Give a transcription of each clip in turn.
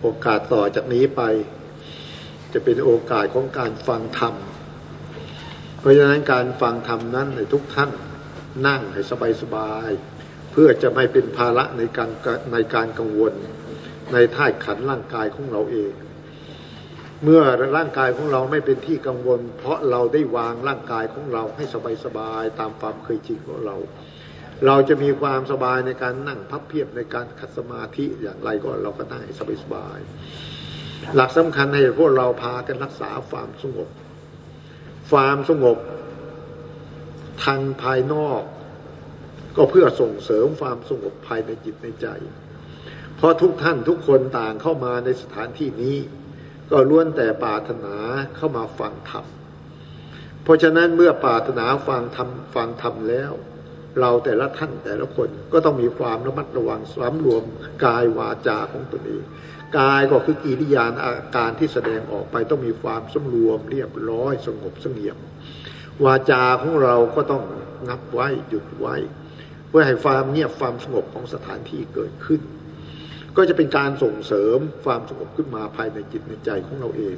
โอกาสต่อจากนี้ไป จะเป็นโอกาสของการฟังธรรม เพราะฉะนั้นการฟังธรรมนั้นในทุกท่านนั่งให้สบายๆเพื่อจะไม่เป็นภาระในการในการกังวลในท่าขันร่างกายของเราเอง เมื่อร่างกายของเราไม่เป็นที่กังวล เพราะเราได้วางร่างกายของเราให้สบายๆตามความเคยชินของเรา เราจะมีความสบายในการนั่งพับเพียบในการขัดสมาธิอย่างไรก็เราก็ได้สบายสบาย หลักสำคัญให้พวกเราพากันรักษาความสงบ ความสงบทางภายนอก ก็เพื่อส่งเสริมความสงบภายในจิตในใจ เพราะทุกท่านทุกคนต่างเข้ามาในสถานที่นี้ ก็ล้วนแต่ปรารถนาเข้ามาฟังธรรมเพราะฉะนั้นเมื่อปรารถนาฟังธรรมฟังธรรมแล้ว เราแต่ละท่านแต่ละคนก็ต้องมีความระมัดระวังสวมรวมกายวาจาของตนเองกายก็คือกิริยาอาการที่แสดงออกไปต้องมีความสมรวมเรียบร้อยสงบเสงเงียม วาจาของเราก็ต้องงับไว้หยุดไว้ เพื่อให้ความเงียบความสงบของสถานที่เกิดขึ้น ก็จะเป็นการส่งเสริมความสงบขึ้นมาภายในจิตในใจของเราเอง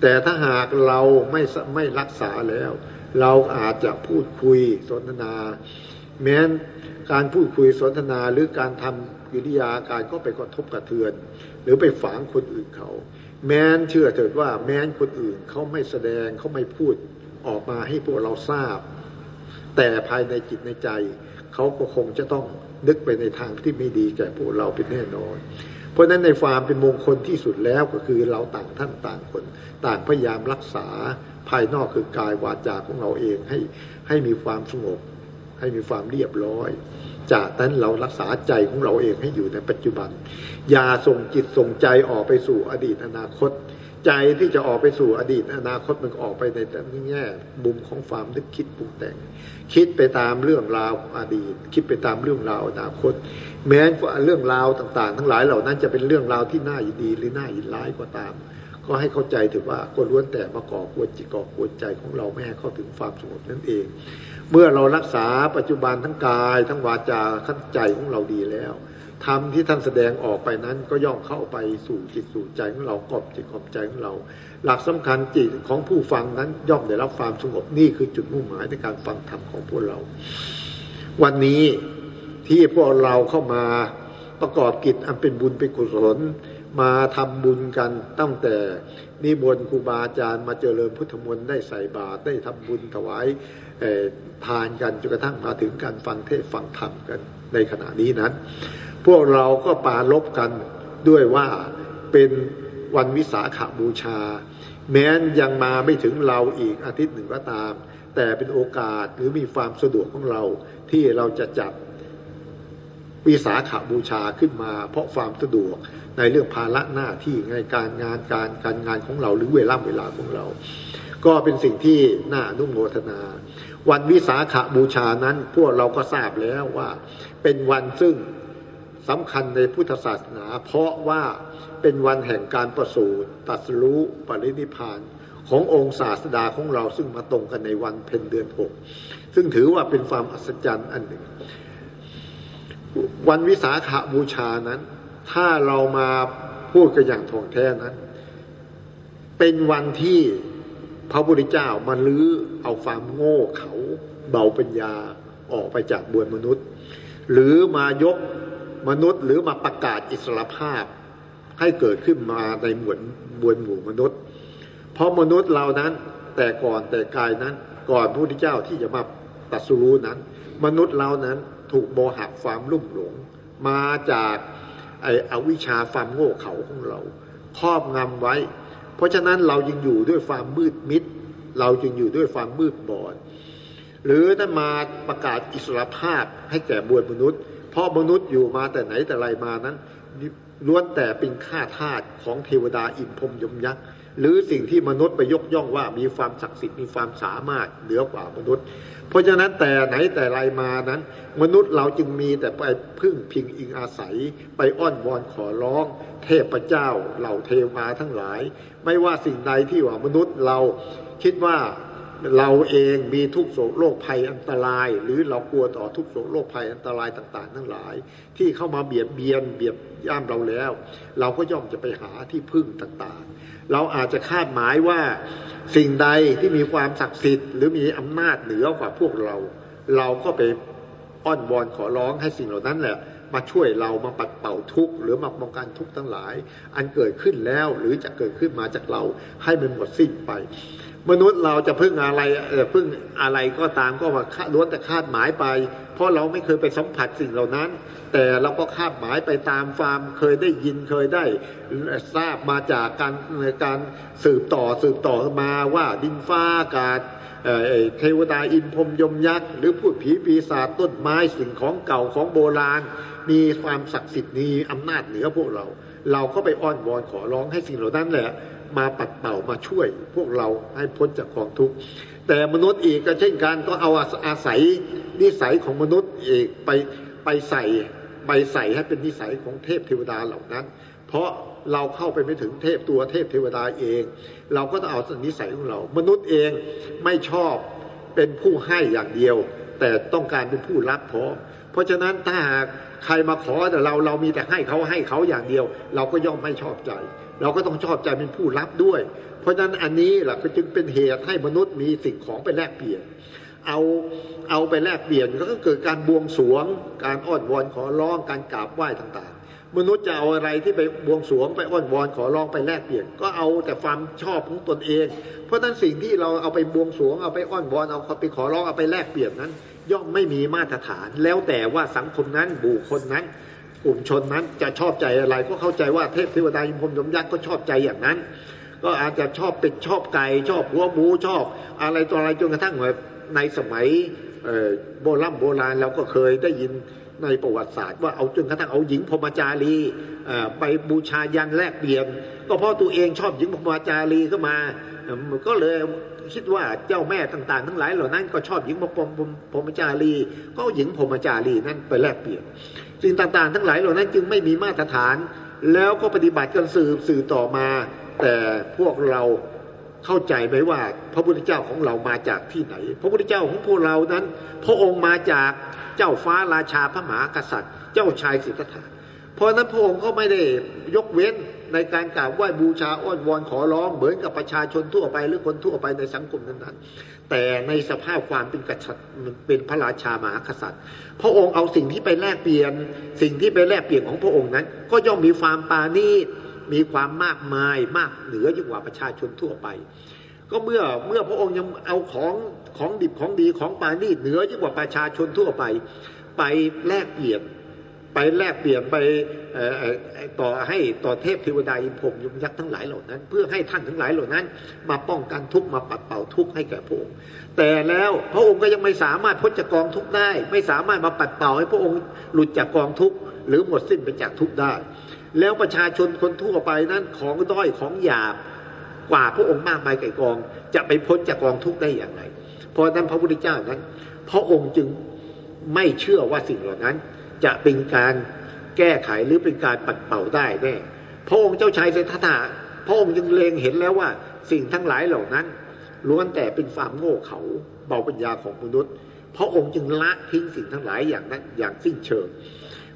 แต่ถ้าหากเราไม่ไม่รักษาแล้ว เราอาจจะพูดคุยสนทนา แม้นการพูดคุยสนทนาหรือการทำกิริยาการก็ไปกระทบกระเทือน หรือไปฝังคนอื่นเขา แม้นเชื่อเถิดว่าแม้นคนอื่นเขาไม่แสดงเขาไม่พูดออกมาให้พวกเราทราบ แต่ภายในจิตในใจ เขาก็คงจะต้องนึกไปในทางที่ไม่ดีแก่พวกเราเป็นแน่นอน เพราะนั้นในความเป็นมงคลที่สุดแล้วก็คือเราต่างท่านต่างคน ต่างพยายามรักษาภายนอกคือกายวาจาของเราเองให้ให้มีความสงบ ให้มีความเรียบร้อย จากนั้นเรารักษาใจของเราเองให้อยู่ในปัจจุบัน อย่าส่งจิตส่งใจออกไปสู่อดีตอนาคต ใจที่จะออกไปสู่อดีตอนาคตมันออกไปในแต่แง่มุมของความนึกคิดปรุงแต่ง คิดไปตามเรื่องราวอดีต คิดไปตามเรื่องราวอนาคต แม้เรื่องราวต่าง ๆ ทั้งหลายเหล่านั้นจะเป็นเรื่องราวที่น่ายินดีหรือน่ายินร้ายก็ตามก็ให้เข้าใจถือว่าคนล้วนแต่มาก่อกวนจิตก่อกวนใจของเราไม่ให้เข้าถึงความสงบนั่นเอง เมื่อเรารักษาปัจจุบันทั้งกาย ทั้งวาจาทั้งใจของเราดีแล้วธรรมที่ท่านแสดงออกไปนั้นก็ย่อมเข้าไปสู่จิตสู่ใจของเรากอบจิตกอบใจของเรา หลักสำคัญจิตของผู้ฟังนั้นย่อมได้รับความสงบนี่คือจุดมุ่งหมายในการฟังธรรมของพวกเรา วันนี้ที่พวกเราเข้ามาประกอบกิจอันเป็นบุญเป็นกุศลมาทำบุญกันตั้งแต่นิมนครูบาอาจารย์มาเจริญพุทธมนต์ได้ใส่บาตรได้ทำบุญถวาย ทานกันจนกระทั่งมาถึงการฟังเทศฟังธรรมกันในขณะนี้นั้น พวกเราก็ปาลบกันด้วยว่าเป็นวันวิสาขาบูชา แม้นยังมาไม่ถึงเราอีกอาทิตย์หนึ่งก็ตาม แต่เป็นโอกาสหรือมีความสะดวกของเราที่เราจะจัดวิสาขาบูชาขึ้นมา เพราะความสะดวกในเรื่องภาระหน้าที่ในการงานการการงานของเราหรือเวลาเวลาของเรา ก็เป็นสิ่งที่น่านุโมทนา วันวิสาขาบูชานั้น พวกเราก็ทราบแล้วว่า เป็นวันซึ่งสำคัญในพุทธศาสนา เพราะว่าเป็นวันแห่งการประสูติตัสรู้ปรินิพานขององค์ศาสดาของเราซึ่งมาตรงกันในวันเพ็ญเดือนหกซึ่งถือว่าเป็นความอัศจรรย์อันหนึ่ง วันวิสาขาบูชานั้น ถ้าเรามาพูดกันอย่างถ่องแท้นั้น เป็นวันที่ พระพุทธเจ้ามาลื้อเอาความโง่เขาเบาปัญญาออกไปจากบวนมนุษย์ หรือมายกมนุษย์ หรือมาประกาศอิสรภาพ ให้เกิดขึ้นมาในหมวดบวนหมู่มนุษย์ เพราะมนุษย์เรานั้นแต่ก่อนแต่กายนั้น ก่อนพระพุทธเจ้าที่จะมาตัดสู้นั้น มนุษย์เรานั้นถูกโมหะความลุ่มหลง มาจากไอ้อวิชาความโง่เขลาของเราครอบงำไว้ เพราะฉะนั้นเรายังอยู่ด้วยความมืดมิด เราจึงอยู่ด้วยความมืดบอด หรือถ้ามาประกาศอิสรภาพให้แก่บวนมนุษย์ เพราะมนุษย์อยู่มาแต่ไหนแต่ไรมานั้นล้วนแต่เป็นข้าทาสของเทวดาอินพรมยมยักษ์หรือสิ่งที่มนุษย์ไปยกย่องว่ามีความศักดิ์สิทธิ์มีความสามารถเหนือกว่ามนุษย์ เพราะฉะนั้นแต่ไหนแต่ไรมานั้น มนุษย์เราจึงมีแต่ไปพึ่งพิงอิงอาศัย ไปอ้อนวอนขอร้อง เทพเจ้า เหล่าเทวาทั้งหลาย ไม่ว่าสิ่งใดที่ว่ามนุษย์เราคิดว่าเราเองมีทุกโศกโรคภัยอันตราย หรือเรากลัวต่อทุกโศกโรคภัยอันตรายต่างๆ ทั้งหลาย ที่เข้ามาเบียดเบียนเบียดย่ามเราแล้ว เราก็ย่อมจะไปหาที่พึ่งต่างๆ เราอาจจะคาดหมายว่าสิ่งใดที่มีความศักดิ์สิทธิ์หรือมีอำนาจเหนือกว่าพวกเรา เราก็ไปอ้อนวอนขอร้องให้สิ่งเหล่านั้นแหละ มาช่วยเรามาปัดเป่าทุกข์หรือมาป้องกันทุกข์ทั้งหลาย อันเกิดขึ้นแล้วหรือจะเกิดขึ้นมาจากเราให้มันหมดสิ้นไป มนุษย์เราจะพึ่งอะไรเออพึ่งอะไรก็ตามก็มาล้วนแต่คาดหมายไป เพราะเราไม่เคยไปสัมผัสสิ่งเหล่านั้น แต่เราก็คาดหมายไปตามฟามเคยได้ยินเคยได้ทราบมาจากการการสืบต่อสืบต่อมาว่าดินฟ้าอากาศเทวดาอินพรมยมยักษ์หรือพูดผีปีศาจต้นไม้สิ่งของเก่าของโบราณ มีความศักดิ์สิทธิ์มีอำนาจเหนือพวกเรา เราก็ไปอ้อนวอนขอร้องให้สิ่งเหล่านั้นแหละ มาปัดเป่ามาช่วยพวกเราให้พ้นจากกองทุกข์แต่มนุษย์อีกก็เช่นกันก็เอาอาศัยนิสัยของมนุษย์อีกไปไปใส่ไปใส่ให้เป็นนิสัยของเทพเทวดาเหล่านั้น เพราะเราเข้าไปไม่ถึงเทพตัวเทพเทวดาเอง เราก็ต้องเอาสนิสัยของเรา มนุษย์เองไม่ชอบเป็นผู้ให้อย่างเดียว แต่ต้องการเป็นผู้รับพร้อมเพราะฉะนั้นถ้าหาก ใครมาขอแต่เราเรามีแต่ให้เขาให้เขาอย่างเดียว เราก็ย่อมไม่ชอบใจ เราก็ต้องชอบใจเป็นผู้รับด้วย เพราะฉะนั้นอันนี้แหละก็จึงเป็นเหตุให้มนุษย์มีสิ่งของไปแลกเปลี่ยน เอาเอาไปแลกเปลี่ยนก็เกิดการบวงสวง การอ้อนวอนขอร้องการกราบไหว้ต่างๆ มนุษย์จะเอาอะไรที่ไปบวงสวงไปอ้อนวอนขอร้องไปแลกเปลี่ยน ก็เอาแต่ความชอบของตนเอง เพราะฉะนั้นสิ่งที่เราเอาไปบวงสวงเอาไปอ้อนวอนเอาไปขอร้องเอาไปแลกเปลี่ยนนั้น ย่อมไม่มีมาตรฐาน แล้วแต่ว่าสังคมนั้นบุคคลนั้น กลุ่มชนนั้นจะชอบใจอะไร ก็เข้าใจว่าเทพเทวดายมพรมยมยักษ์ก็ชอบใจอย่างนั้น ก็อาจจะชอบเป็ดชอบไก่ชอบหัวหมูชอบ อะไรต่ออะไรจนกระทั่งในสมัยโบราณโบราณเราก็เคยได้ยินในประวัติศาสตร์ว่าเอาจนกระทั่งเอาหญิงพมจารีไปบูชายันแลกเปลี่ยน ก็เพราะตัวเองชอบหญิงพมจารีก็มาก็เลย คิดว่าเจ้าแม่ต่าง ๆ ทั้งหลายเหล่านั้นก็ชอบหญิงพรมพรมจารี ก็หญิงพรมจารีนั้นไปแลกเปลี่ยนสิ่งต่างๆ ทั้งหลายเหล่านั้นจึงไม่มีมาตรฐาน แล้วก็ปฏิบัติกันสืบสื่อต่อมา แต่พวกเราเข้าใจไหมว่า พระพุทธเจ้าของเรามาจากที่ไหน พระพุทธเจ้าของพวกเรานั้น พระองค์มาจากเจ้าฟ้าราชาพระมหากษัตริย์ เจ้าชายสิทธัตถะเพราะนั้นพระองค์ก็ไม่ได้ยกเว้น ในการกราบไหว้บูชาอ้อนวอนขอร้องเหมือนกับประชาชนทั่วไปหรือคนทั่วไปในสังคมนั้นๆ แต่ในสภาพความเป็นกษัตริย์เป็นพระราชามหากษัตริย์ พระองค์เอาสิ่งที่ไปแลกเปลี่ยน สิ่งที่ไปแลกเปลี่ยนของพระองค์นั้น ก็ย่อมมีความปานีตมีความมากมายมากเหนือยิ่งกว่าประชาชนทั่วไป ก็เมื่อเมื่อพระองค์ยังเอาของของดิบของดีของปานีตเหนือยิ่งกว่าประชาชนทั่วไป ไปแลกเปลี่ยน ไปแลกเปลี่ยนไปต่อให้ต่อเทพเทวดาอินพรมยุมยักษ์ทั้งหลายเหล่านั้น เพื่อให้ท่านทั้งหลายเหล่านั้น มาป้องกันทุกมาปัดเป่าทุกให้แก่พระองค์แต่แล้วพระองค์ก็ยังไม่สามารถพ้นจากกองทุกได้ ไม่สามารถมาปัดเป่าให้พระองค์หลุดจากกองทุกหรือหมดสิ้นไปจากทุกได้ แล้วประชาชนคนทั่วไปนั้นของด้อยของหยาบกว่าพระองค์มากมายไก่กอง จะไปพ้นจากกองทุกได้อย่างไรเพราะนั้นพระพุทธเจ้านั้น พระองค์จึงไม่เชื่อว่าสิ่งเหล่านั้น จะเป็นการแก้ไขหรือเป็นการปัดเป่าได้แน่พระองค์เจ้าชายเศรษฐาพระองค์ยังเล็งเห็นแล้วว่าสิ่งทั้งหลายเหล่านั้นล้วนแต่เป็นความโง่เขาเบาปัญญาของมนุษย์ พระองค์จึงละทิ้งสิ่งทั้งหลายอย่างนั้นอย่างสิ้นเชิง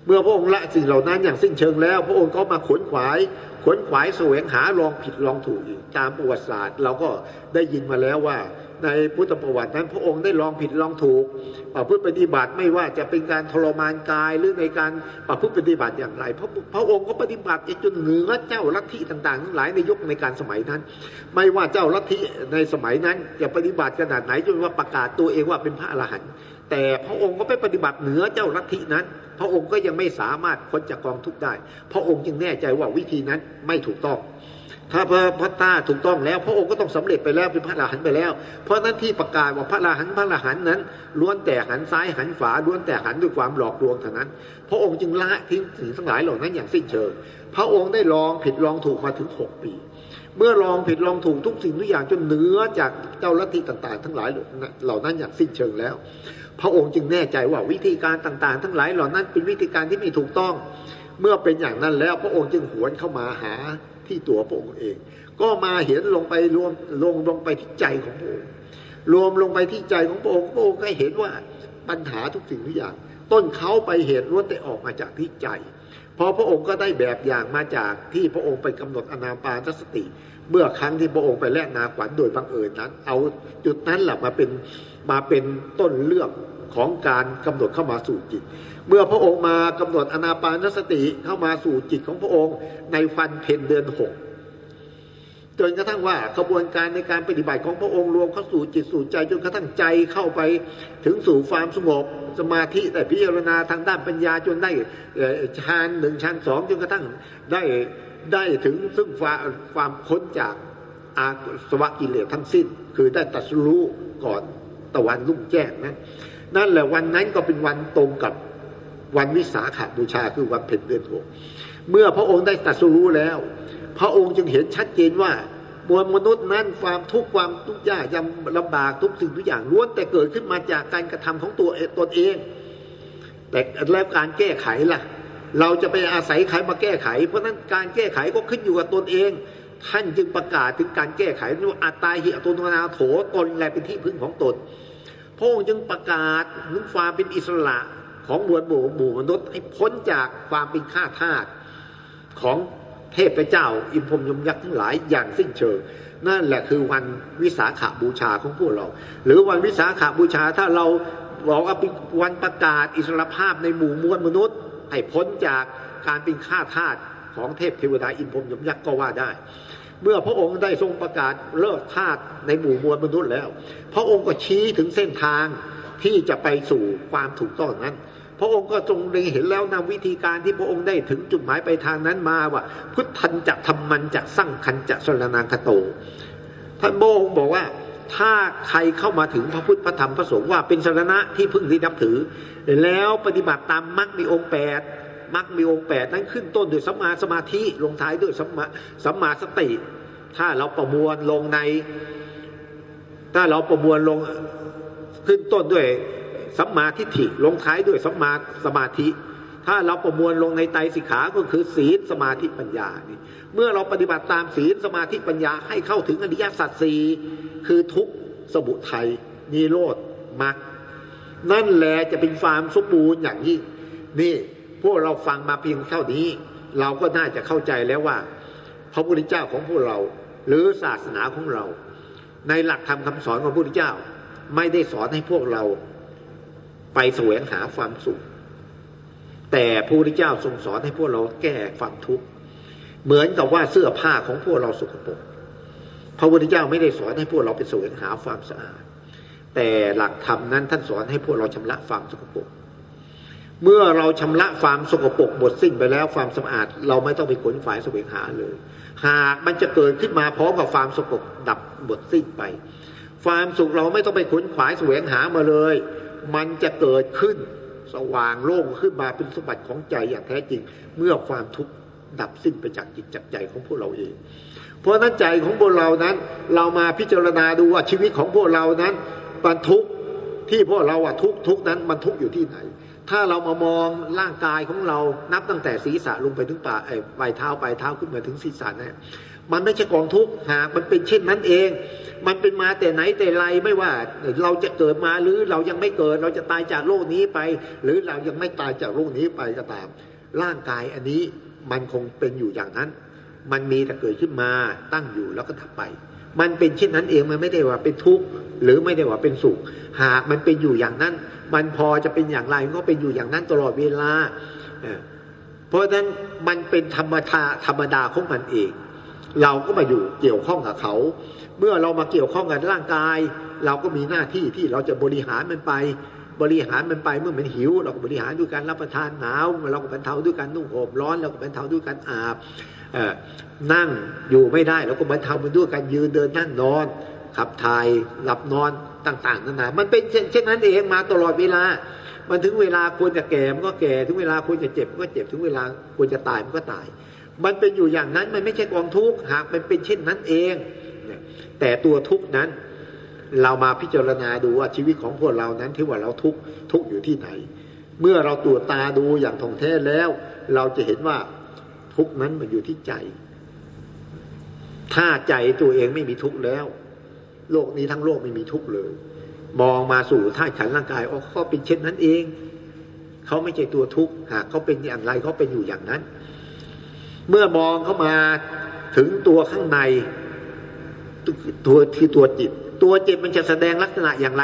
เมื่อพระองค์ละสิ่งเหล่านั้นอย่างสิ้นเชิงแล้ว พระองค์ก็มาขนขวายขนขวายแสวงหาลองผิดลองถูกอีกตามประวัติศาสตร์ เราก็ได้ยินมาแล้วว่า ในพุทธประวัตินั้น พระองค์ได้ลองผิดลองถูกประพฤติปฏิบัติไม่ว่าจะเป็นการทรมานกายหรือในการประพฤติปฏิบัติอย่างไรพระพระองค์ก็ปฏิบัติจนเหนือเจ้าลัทธิต่างๆทั้งหลายในยุคในการสมัยนั้น ไม่ว่าเจ้าลัทธิในสมัยนั้นจะปฏิบัติขนาดไหนจนว่าประกาศตัวเองว่าเป็นพระอรหันต์แต่พระองค์ก็ไปปฏิบัติเหนือเจ้าลัทธินั้น พระองค์ก็ยังไม่สามารถพ้นจากกองทุกข์ได้ พระองค์จึงแน่ใจว่าวิธีนั้นไม่ถูกต้อง ถ้าพระพัตตาถูกต้องแล้ว พระองค์ก็ต้องสำเร็จไปแล้วเป็นพระอรหันต์ไปแล้ว เพราะนั้นที่ประกาศว่าพระอรหันต์พระอรหันต์นั้นล้วนแต่หันซ้ายหันขวาล้วนแต่หันด้วยความหลอกลวงเท่านั้น พระองค์จึงละทิ้งสิ่งทั้งหลายเหล่านั้นอย่างสิ้นเชิง พระองค์ได้ลองผิดลองถูกมาถึงหกปี เมื่อลองผิดลองถูกทุกสิ่งทุกอย่างจนเหนือจากเจ้าลัทธิต่างๆ ทั้งหลายเหล่านั้นอย่างสิ้นเชิงแล้ว พระองค์จึงแน่ใจว่าวิธีการต่างๆ ทั้งหลายเหล่านั้นเป็นวิธีการที่ไม่ถูกต้อง เมื่อเป็นอย่างนั้นแล้วพระองค์จึงหวนเข้ามาหา ที่ตัวพระองค์เอง ก็มาเห็นลงไปรวมลงลงไปที่ใจของพระองค์รวมลงไปที่ใจของพระองค์พระองค์ก็เห็นว่าปัญหาทุกสิ่งทุกอย่าง ต้นเขาไปเหตุล้วนแต่ออกมาจากที่ใจพอพระองค์ก็ได้แบบอย่างมาจากที่พระองค์ไปกำหนดอนาปานสติ เมื่อครั้งที่พระองค์ไปแลกนาขวัญโดยบังเอิญนั้น เอาจุดนั้นแหละมาเป็นมาเป็นต้นเรื่อง ของการกำหนดเข้ามาสู่จิต เมื่อพระองค์มากำหนดอนาปานสติเข้ามาสู่จิตของพระองค์ ในฟันเพนเดือนหกจนกระทั่งว่าขบวนการในการปฏิบัติของพระองค์รวมเข้าสู่จิตสู่ใจจนกระทั่งใจเข้าไปถึงสู่ความสงบสมาธิแต่พิจารณาทางด้านปัญญาจนได้ฌานหนึ่งฌานสองจนกระทั่งได้ได้ถึงซึ่งความพ้นจากอาสวะกิเลสทั้งสิ้น คือได้ตัดสู้ก่อนตะวันรุ่งแจ้งนะ นั่นแหละวันนั้นก็เป็นวันตรงกับวันวิสาขาบูชาคือวันเพ็ญเดือนหกเมื่อพระองค์ได้ตัดสู้แล้ว พระองค์จึงเห็นชัดเจนว่ามวลมนุษย์นั้นความทุกข์ความทุกข์ยากยำลำบากทุกสิ่งทุกอย่างล้วนแต่เกิดขึ้นมาจากการกระทำของตัวตนเอง แต่แล้วการแก้ไขล่ะ เราจะไปอาศัยใครมาแก้ไข เพราะนั้นการแก้ไขก็ขึ้นอยู่กับตนเอง ท่านจึงประกาศถึงการแก้ไขว่าอัตตาหิอตนนาโถตนแลเป็นที่พึ่งของตน พระองค์จึงประกาศถึงความเป็นอิสระของมวลหมู่หมู่มนุษย์ให้พ้นจากความเป็นข้าทาสของเทพเจ้า อิมพมยมยักษ์ทั้งหลายอย่างสิ้นเชิง นั่นแหละคือวันวิสาขาบูชาของพวกเรา หรือวันวิสาขาบูชาถ้าเราบอกว่าเป็นวันประกาศอิสรภาพในหมู่มวลมนุษย์ ให้พ้นจากการเป็นข้าทาสของเทพเทวดาอินพรมยมยักษ์ก็ว่าได้ เมื่อพระองค์ได้ทรงประกาศเลิกทาสในหมู่มวลมนุษย์แล้ว พระองค์ก็ชี้ถึงเส้นทางที่จะไปสู่ความถูกต้องนั้น พระองค์ก็ทรงเล็งเห็นแล้วนำวิธีการที่พระองค์ได้ถึงจุดหมายไปทางนั้นมาว่า พุทธันจะทำมันจะสร้างคันจะสรนางคโต ท่านโบงบอกว่าถ้าใครเข้ามาถึงพระพุทธพระธรรมพระสงฆ์ว่าเป็นสรณะที่พึ่งที่นับถือ แล้วปฏิบัติตามมรรคมีองค์แปด มรรคมีองค์แปดนั้นขึ้นต้นด้วยสัมมาสมาธิลงท้ายด้วยสัมมาสัมมาสติ ถ้าเราประมวลลงใน ถ้าเราประมวลลงขึ้นต้นด้วยสัมมาทิฏฐิลงท้ายด้วยสัมมาสมาธิ ถ้าเราประมวลลงในไตรสิกขาก็คือศีลสมาธิปัญญานี่เมื่อเราปฏิบัติตามศีลสมาธิปัญญาให้เข้าถึงอริยสัจสี่คือทุกสมุทัยนิโรธมรรคนั่นแหละจะเป็นความสมบูรณ์อย่างยิ่งนี่ พวกเราฟังมาเพียงเท่านี้ เราก็น่าจะเข้าใจแล้วว่า พระพุทธเจ้าของพวกเรา หรือศาสนาของเรา ในหลักธรรมคาสอนของพระพุทธเจ้า ไม่ได้สอนให้พวกเราไปแสวงหาความสุข แต่พระพุทธเจ้าทรงสอนให้พวกเราแก้ความทุกข์เหมือนกับว่าเสื้อผ้าของพวกเราสกปรกพระพุทธเจ้าไม่ได้สอนให้พวกเราไปแสวงหาความสะอาด แต่หลักธรรมนั้นท่านสอนให้พวกเราชำระความสกปรก เมื่อเราชำระความสกปรกหมดสิ้นไปแล้วความสะอาด เราไม่ต้องไปขนฝ่ายแสวงหาเลย หากมันจะเกิดขึ้นมาพร้อมกับความสกปรกดับหมดสิ้นไป ความสุขเราไม่ต้องไปขนขวายแสวงหามาเลย มันจะเกิดขึ้นสว่างโล่งขึ้นมาเป็นสมบัติของใจอย่างแท้จริง เมื่อความทุกข์ดับสิ้นไปจากจิตจากใจของพวกเราเอง เพราะนั้นใจของพวกเรานั้น เรามาพิจารณาดูว่าชีวิตของพวกเรานั้นมันทุกข์ที่พวกเราอะทุกทุกนั้นมันทุกอยู่ที่ไหน ถ้าเรามามองร่างกายของเรานับตั้งแต่ศีรษะลงไปถึงปลายปลายเท้าปลายเท้าขึ้นมาถึงศีรษะเนี่ยมันไม่ใช่กองทุกข์หามันเป็นเช่นนั้นเอง มันเป็นมาแต่ไหนแต่ไรไม่ว่า เราจะเกิดมาหรือเรายังไม่เกิด เราจะตายจากโลกนี้ไป หรือเรายังไม่ตายจากโลกนี้ไปก็ตาม ร่างกายอันนี้มันคงเป็นอยู่อย่างนั้น มันมีแต่เกิดขึ้นมาตั้งอยู่แล้วก็ดับไป มันเป็นเช่นนั้นเองมันไม่ได้ว่าเป็นทุกข์หรือไม่ได้ว่าเป็นสุข หากมันเป็นอยู่อย่างนั้น มันพอจะเป็นอย่างไรก็เป็นอยู่อย่างนั้นตลอดเวลาเพราะฉะนั้นมันเป็นธรรมชาธรรมดาของมันเอง เราก็มาอยู่เกี่ยวข้องกับเขา เมื่อเรามาเกี่ยวข้องกับร่างกาย เราก็มีหน้าที่ที่เราจะบริหารมันไป บริหารมันไปเมื่อมันหิว เราก็บริหารด้วยการรับประทานหนาวเราก็บรรเทาด้วยการนุ่งห่มร้อนเราก็บรรเทาด้วยการอาบนั่งอยู่ไม่ได้เราก็บรรเทามันด้วยการยืนเดินนั่งนอนขับถ่ายหลับนอน ต่างๆนานามันเป็นเช่นนั้นเองมาตลอดเวลา มันถึงเวลาควรจะแก่มันก็แก่ ถึงเวลาควรจะเจ็บมันก็เจ็บ ถึงเวลาควรจะตายมันก็ตาย มันเป็นอยู่อย่างนั้นมันไม่ใช่กองทุกข์หากมันเป็นเช่นนั้นเอง แต่ตัวทุกข์นั้น เรามาพิจารณาดูว่าชีวิตของพวกเรานั้นที่ว่าเราทุกข์ทุกข์อยู่ที่ไหน เมื่อเราตรวจตาดูอย่างท่องแท้แล้ว เราจะเห็นว่าทุกข์นั้นมันอยู่ที่ใจ ถ้าใจตัวเองไม่มีทุกข์แล้ว โลกนี้ทั้งโลกไม่มีทุกข์เลย มองมาสู่ธาตุขันร่างกายอ๋อเขาเป็นเช่นนั้นเองเขาไม่ใช่ตัวทุกข์หากเขาเป็นอย่างไรเขาเป็นอยู่อย่างนั้น เมื่อมองเข้ามาถึงตัวข้างในตัวที่ตัวจิต ตัวจิตมันจะแสดงลักษณะอย่างไร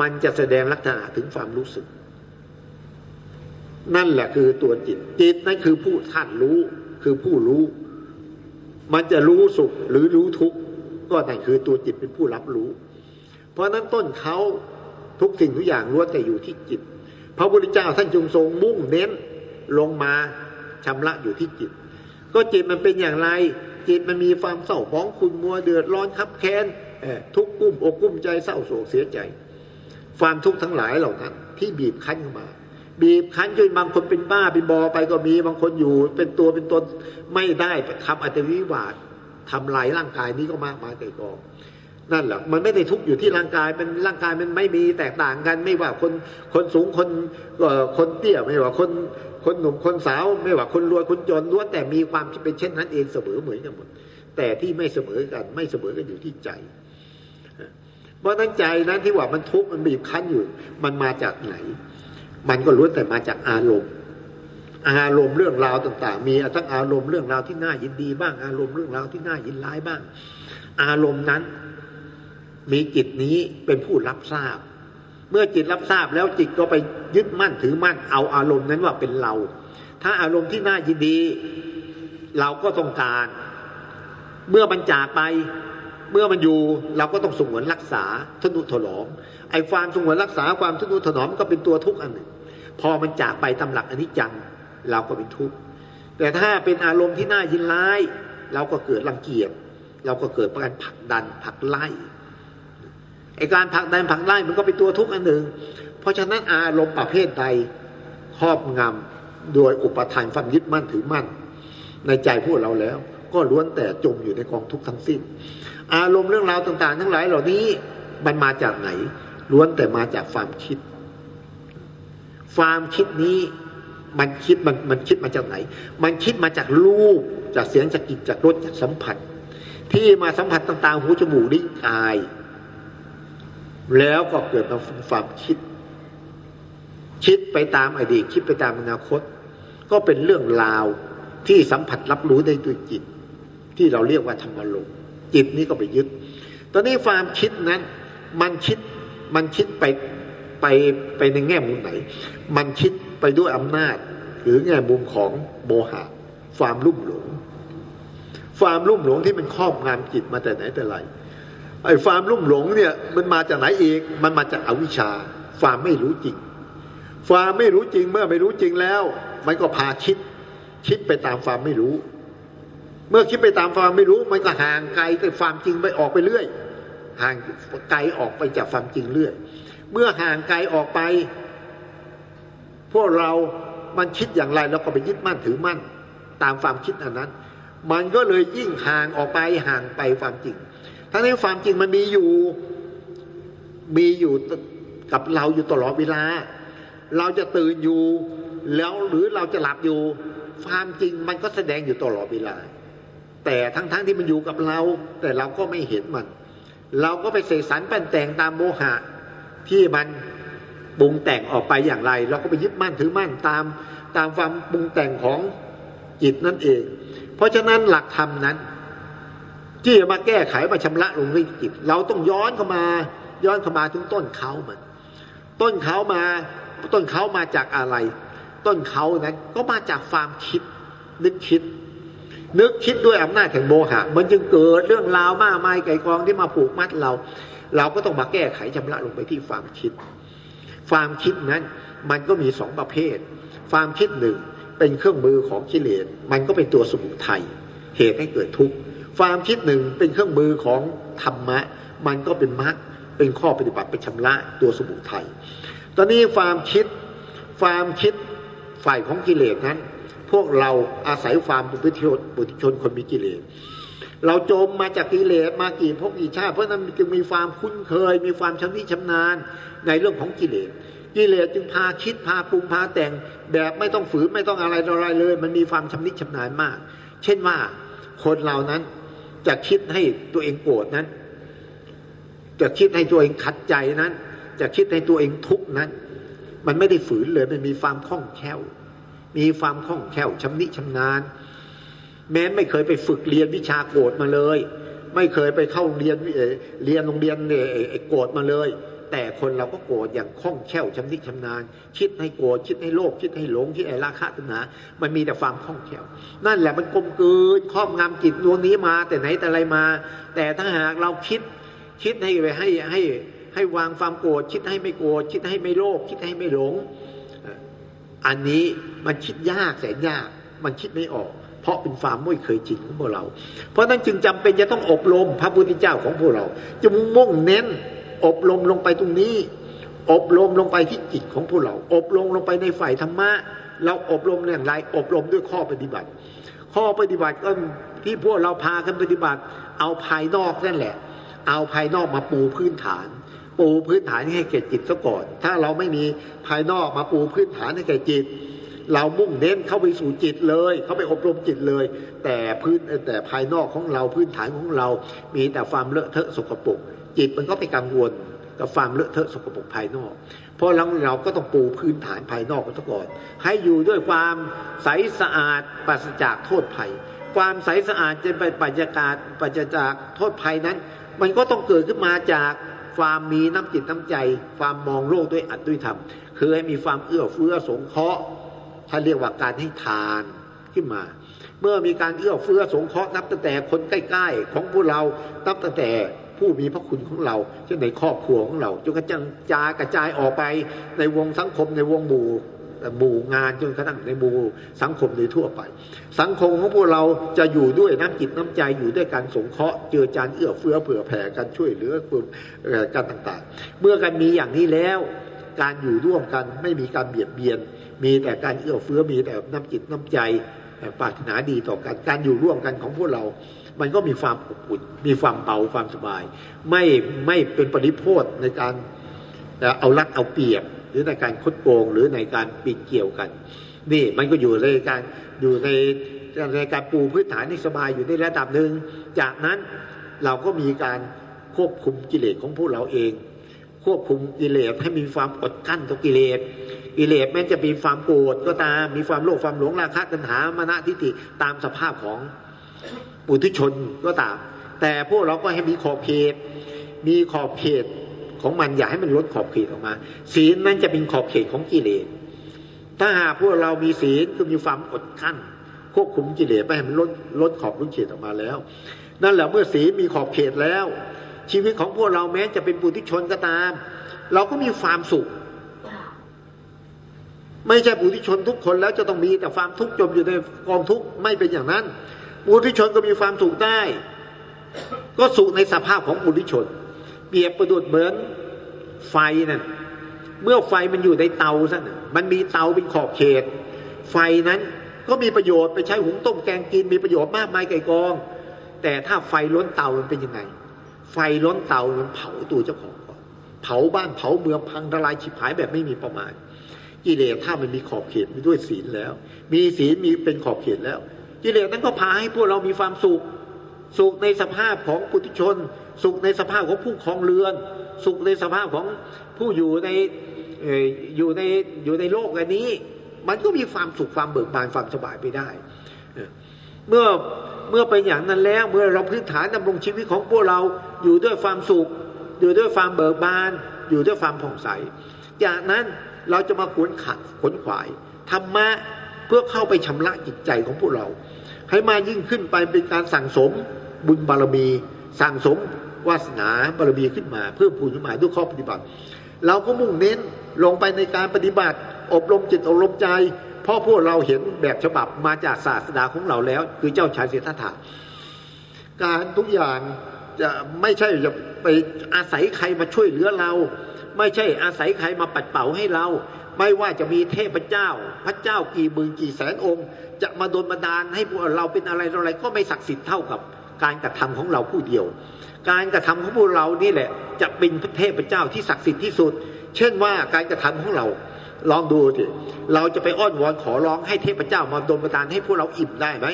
มันจะแสดงลักษณะถึงความรู้สึก นั่นแหละคือตัวจิต จิตนั่นคือผู้ท่านรู้คือผู้รู้ มันจะรู้สุขหรือรู้ทุกข์ ก็นั่นคือตัวจิตเป็นผู้รับรู้ เพราะนั้นต้นเขาทุกสิ่งทุกอย่างล้วนแต่อยู่ที่จิต พระพุทธเจ้าท่านจงทรงมุ่งเน้นลงมาชำระอยู่ที่จิต ก็จิตมันเป็นอย่างไร จิตมันมีความเศร้าหมองคุณมัวเดือดร้อนคับแค้นทุกข์กุ้มอกกุ้มใจเศร้าโศกเสียใจ ความทุกข์ทั้งหลายเหล่านั้น ที่บีบคั้นเข้ามา บีบคั้นจนบางคนเป็นบ้าเป็นบอไปก็มีบางคนอยู่ เป็นตัวเป็นตนไม่ได้ทำอัตวิวาท ทำลายร่างกายนี้ก็มากมายไกลกองนั่นแหละมันไม่ได้ทุกอยู่ที่ร่างกายเป็นร่างกายมันไม่มีแตกต่างกัน ไม่ว่าคนคนสูงคนคนเตี้ยไม่ว่าคนคนหนุ่มคนสาว ไม่ว่าคนรวยคนจนล้วนแต่มีความเป็นเช่นนั้นเองเสมอเหมือนกันหมดแต่ที่ไม่เสมอกัน ไม่เสมอกันอยู่ที่ใจเพราะนั้นใจนั้นที่ว่ามันทุกข์มันบีบคั้นอยู่ มันมาจากไหน มันก็ล้วนแต่มาจากอารมณ์ อารมณ์เรื่องราวต่าง ๆ มีทั้งอารมณ์เรื่องราวที่น่ายินดีบ้าง อารมณ์เรื่องราวที่น่ายินร้ายบ้าง อารมณ์นั้นมีจิตนี้เป็นผู้รับทราบ เมื่อจิตรับทราบแล้วจิตก็ไปยึดมั่นถือมั่นเอาอารมณ์นั้นว่าเป็นเรา ถ้าอารมณ์ที่น่ายินดี เราก็ต้องการ เมื่อมันจากไปเมื่อมันอยู่เราก็ต้องสงวนรักษาทนุถนอมไอ้ความสงวนรักษาความทนุถนอมก็เป็นตัวทุกข์อันหนึ่ง พอมันจากไปตำหลักอันนี้จัง เราก็เป็นทุกข์แต่ถ้าเป็นอารมณ์ที่น่ายินร้าย เราก็เกิดรังเกียจเราก็เกิดการผลักดันผลักไล่ไอการผลักดันผลักไล่มันก็เป็นตัวทุกข์อันหนึ่ง เพราะฉะนั้นอารมณ์ประเภทใดครอบงำโดยอุปทานความยึดมั่นถือมั่น ในใจพวกเราแล้ว ก็ล้วนแต่จมอยู่ในกองทุกข์ทั้งสิ้น อารมณ์เรื่องราวต่าง ๆ ทั้งหลายเหล่านี้มันมาจากไหน ล้วนแต่มาจากความคิด ความคิดนี้ มันคิดมันมันคิดมาจากไหน มันคิดมาจากรูปจากเสียงจากกลิ่นจากรสจากสัมผัส ที่มาสัมผัสต่างๆ หูจมูกลิ้นกาย แล้วก็เกิดมาความคิด คิดไปตามอดีตคิดไปตามอนาคต ก็เป็นเรื่องราวที่สัมผัสรับรู้ได้ด้วยจิต ที่เราเรียกว่าธรรมลมจิตนี้ก็ไปยึด ตอนนี้ความคิดนั้น มันคิดมันคิดไปไปไปในแง่มุมไหน มันคิด ไปด้วยอำนาจ หรือแง่มุมของโมหะความรุ่มหลงความรุ่มหลงที่มันครอบงำจิตมาแต่ไหนแต่ไรไอ้ความลุ่มหลงเนี่ยมันมาจากไหนอีกมันมาจากอวิชชาความไม่รู้จริงความไม่รู้จริงเมื่อไม่รู้จริงแล้ว มันก็พาคิด คิดไปตามความไม่รู้ เมื่อคิดไปตามความไม่รู้ มันก็ห่างไกลจากความจริงไปออกไปเรื่อย ห่างไกลออกไปจากความจริงเรื่อย เมื่อห่างไกลออกไป พวกเรามันคิดอย่างไรเราก็ไปยึดมั่นถือมั่น ตามความคิดอันนั้น มันก็เลยยิ่งห่างออกไปห่างไปความจริง ทั้งนี้ความจริงมันมีอยู่มีอยู่กับเราอยู่ตลอดเวลา เราจะตื่นอยู่แล้วหรือเราจะหลับอยู่ ความจริงมันก็แสดงอยู่ตลอดเวลา แต่ทั้งๆทที่มันอยู่กับเรา แต่เราก็ไม่เห็นมัน เราก็ไปเสกสรรปั้นแต่งตามโมหะที่มัน ปรุงแต่งออกไปอย่างไร เราก็ไปยึดมั่นถือมั่นตามตามความปรุงแต่งของจิตนั่นเอง เพราะฉะนั้นหลักธรรมนั้น ที่จะมาแก้ไขมาชำระลงที่จิต เราต้องย้อนเข้ามา ย้อนเข้ามาถึงต้นเขามัน ต้นเขามาต้นเขามาจากอะไร ต้นเขานั้นก็มาจากความคิดนึกคิด นึกคิดด้วยอำนาจแห่งโมหะ มันจึงเกิดเรื่องราวมากมายไก่กองที่มาผูกมัดเรา เราก็ต้องมาแก้ไขชำระลงไปที่ความคิด ความคิดนั้นมันก็มีสองประเภท ความคิดหนึ่งเป็นเครื่องมือของกิเลส มันก็เป็นตัวสมุทัยเหตุให้เกิดทุกข์ ความคิดหนึ่งเป็นเครื่องมือของธรรมะ มันก็เป็นมรรค เป็นข้อปฏิบัติเป็นชำระตัวสมุทัย ตอนนี้ความคิด ความคิดฝ่ายของกิเลสนั้น พวกเราอาศัยความบุพิชนบุติชนคนมีกิเลส เราจมมาจากกิเลสมากี่พวกกี่ชาติ เพราะนั้นจึงมีความคุ้นเคย มีความชำนิชำนาญในเรื่องของกิเลสกิเลสจึงพาคิดพาปรุงพาแต่งแบบไม่ต้องฝืนไม่ต้องอะไรอะไรเลย มันมีความชำนิชำนาญมาก เช่นว่าคนเรานั้นจะคิดให้ตัวเองโกรธนั้น จะคิดให้ตัวเองขัดใจนั้น จะคิดให้ตัวเองทุกข์นั้น มันไม่ได้ฝืนเลยมันมีความคล่องแคล่ว มีความคล่องแคล่วชำนิชำนาญ แม้ไม่เคยไปฝึกเรียนวิชาโกรธมาเลย ไม่เคยไปเข้าเรียนเรียนโรงเรียนโกรธมาเลย แต่คนเราก็โกรธอย่างคล่องแคล่วชำนิชำนาญ คิดให้โกรธคิดให้โลภคิดให้หลงคิดให้ราคะตัณหา มันมีแต่ความคล่องแคล่ว นั่นแหละมันกลมกลืนครอบงำจิตดวงนี้มา แต่ไหนแต่ไรมา แต่ถ้าหากเราคิดคิดให้ไปให้ให้ให้วางความโกรธคิดให้ไม่โกรธคิดให้ไม่โลภคิดให้ไม่หลง อันนี้มันคิดยากแสนยาก มันคิดไม่ออก ราะเป็นความไม่เคยจิตของพวกเรา เพราะนั้นจึงจำเป็นจะต้องอบรมพระพุทธเจ้าของพวกเราจะมุ่งเน้น อบรมลงไปตรงนี้ อบรมลงไปที่จิตของพวกเรา อบรมลงไปในฝ่ายธรรมะ เราอบรมอย่างไร อบรมด้วยข้อปฏิบัติ ข้อปฏิบัติก็ที่พวกเราพากันปฏิบัติ เอาภายนอกนั่นแหละ เอาภายนอกมาปูพื้นฐาน ปูพื้นฐานให้แก่จิตซะก่อน ถ้าเราไม่มีภายนอกมาปูพื้นฐานให้แก่จิต เรามุ่งเน้นเข้าไปสู่จิตเลย เข้าไปอบรมจิตเลย แต่พื้นแต่ภายนอกของเราพื้นฐานของเรา มีแต่ความเลอะเทอะสกปรกจิตมันก็ไปกังวลกับความเลอะเทอะสกปรกภายนอก เพราะเราเราก็ต้องปูพื้นฐานภายนอกกันก่อน ให้อยู่ด้วยความใสสะอาดปราศจากโทษภัย ความใสสะอาดจะไปปัจจากาศปัจจากโทษภัยนั้น มันก็ต้องเกิดขึ้นมาจากความมีน้ำจิตน้ำใจ ความมองโลกด้วยอัตด้วยธรรม คือให้มีความเอื้อเฟื้อสงเคราะห์ ท่านเรียกว่าการให้ทานขึ้นมา เมื่อมีการเอื้อเฟื้อสงเคราะห์นับตั้งแต่คนใกล้ ๆ ของพวกเรานับตั้งแต่ผู้มีพระคุณของเราเช่นในครอบครัวของเราจนกระจังจากระจายออกไปในวงสังคมในวงหมู่หมู่งานจนกระทั่งในหมู่สังคมโดยทั่วไป สังคมของพวกเราจะอยู่ด้วยน้ำจิตน้ำใจอยู่ด้วยการสงเคราะห์เจือจานเอื้อเฟื้อเผื่อแผ่กันช่วยเหลือกันต่างๆ เมื่อกันมีอย่างนี้แล้ว การอยู่ร่วมกันไม่มีการเบียดเบียน มีแต่การเอื้อเฟื้อมีแต่น้ำจิตน้ำใจปรารถนาดีต่อกันการอยู่ร่วมกันของพวกเรา มันก็มีความอบอุ่นมีความเบาความสบาย ไม่ไม่เป็นปริโพธในการเอารัดเอาเปรียบ หรือในการคดโกงหรือในการปิดเกี่ยวกัน นี่มันก็อยู่ในการอยู่ในในการปูพื้นฐานที่สบายอยู่ในระดับหนึ่งจากนั้นเราก็มีการควบคุมกิเลสของพวกเราเอง ควบคุมกิเลสให้มีความอดกั้นต่อกิเลส กิเลสแม้จะมีความโกรธก็ตาม มีความโลภความหลงราคะตัณหามานะทิฏฐิตามสภาพของปุถุชนก็ตาม แต่พวกเราก็ให้มีขอบเขต มีขอบเขตของมันอย่าให้มันลดขอบเขตออกมา ศีลนั้นจะเป็นขอบเขตของกิเลส ถ้าหากพวกเรามีศีลคือมีความอดกั้นควบคุมกิเลสไม่ให้มันลดลดขอบลดเขตออกมาแล้ว นั่นแหละเมื่อศีลมีขอบเขตแล้ว ชีวิตของพวกเราแม้จะเป็นปุถุชนก็ตาม เราก็มีความสุข ไม่ใช่ปุถุชนทุกคนแล้วจะต้องมีแต่ความทุกข์จมอยู่ในกองทุกข์ไม่เป็นอย่างนั้นปุถุชนก็มีความสุขได้ ก็สุขในสภาพของปุถุชน เปรียบประดุดเหมือนไฟนั่นเมื่อไฟมันอยู่ในเตาซะมันมีเตาเป็นขอบเขต ไฟนั้นก็มีประโยชน์ไปใช้หุงต้มแกงกินมีประโยชน์มากมายไก่กอง แต่ถ้าไฟล้นเตามันเป็นยังไง ไฟล้นเตามันเผาตัวเจ้าของก่อนเผาบ้านเผาเมืองพังทลายฉิบหายแบบไม่มีประมาณ กิเลสถ้ามันมีขอบเขตมีด้วยศีลแล้ว มีศีลมีเป็นขอบเขตแล้ว กิเลสนั้นก็พาให้พวกเรามีความสุข สุขในสภาพของปุถุชน สุขในสภาพของผู้ครองเรือน สุขในสภาพของผู้อยู่ในอยู่ในอยู่ในโลกอันนี้ มันก็มีความสุขความเบิกบานความสบายไปได้ เมื่อเมื่อเป็นอย่างนั้นแล้วเมื่อเราพื้นฐานดำรงชีวิตของพวกเราอยู่ด้วยความสุข อยู่ด้วยความเบิกบาน อยู่ด้วยความผ่องใส จากนั้น เราจะมาขวนขัดขวนขวายธรรมะเพื่อเข้าไปชำระจิตใจของพวกเรา ให้มายิ่งขึ้นไปเป็นการสั่งสมบุญบารมี สั่งสมวาสนาบารมีขึ้นมา เพิ่มพูนขึ้นมาด้วยข้อปฏิบัติ เราก็มุ่งเน้นลงไปในการปฏิบัติ อบรมจิตอบรมใจเพราะพวกเราเห็นแบบฉบับมาจากศาสดาของเราแล้ว คือเจ้าชายเสถถาการทุกอย่างจะไม่ใช่จะไปอาศัยใครมาช่วยเหลือเรา ไม่ใช่อาศัยใครมาปัดเป่าให้เรา ไม่ว่าจะมีเทพเจ้า พระเจ้ากี่หมื่นกี่แสนองค์ จะมาโดนบันดาลให้พวกเราเป็นอะไรอะไรก็ไม่ศักดิ์สิทธิ์เท่ากับการกระทำของเราผู้เดียว การกระทำของพวกเรานี่แหละ จะเป็นเทพเจ้าที่ศักดิ์สิทธิ์ที่สุด เช่นว่าการกระทำของเราลองดูสิเราจะไปอ้อนวอนขอร้องให้เทพเจ้ามาโดนบันดาลให้พวกเราอิ่มได้ไหม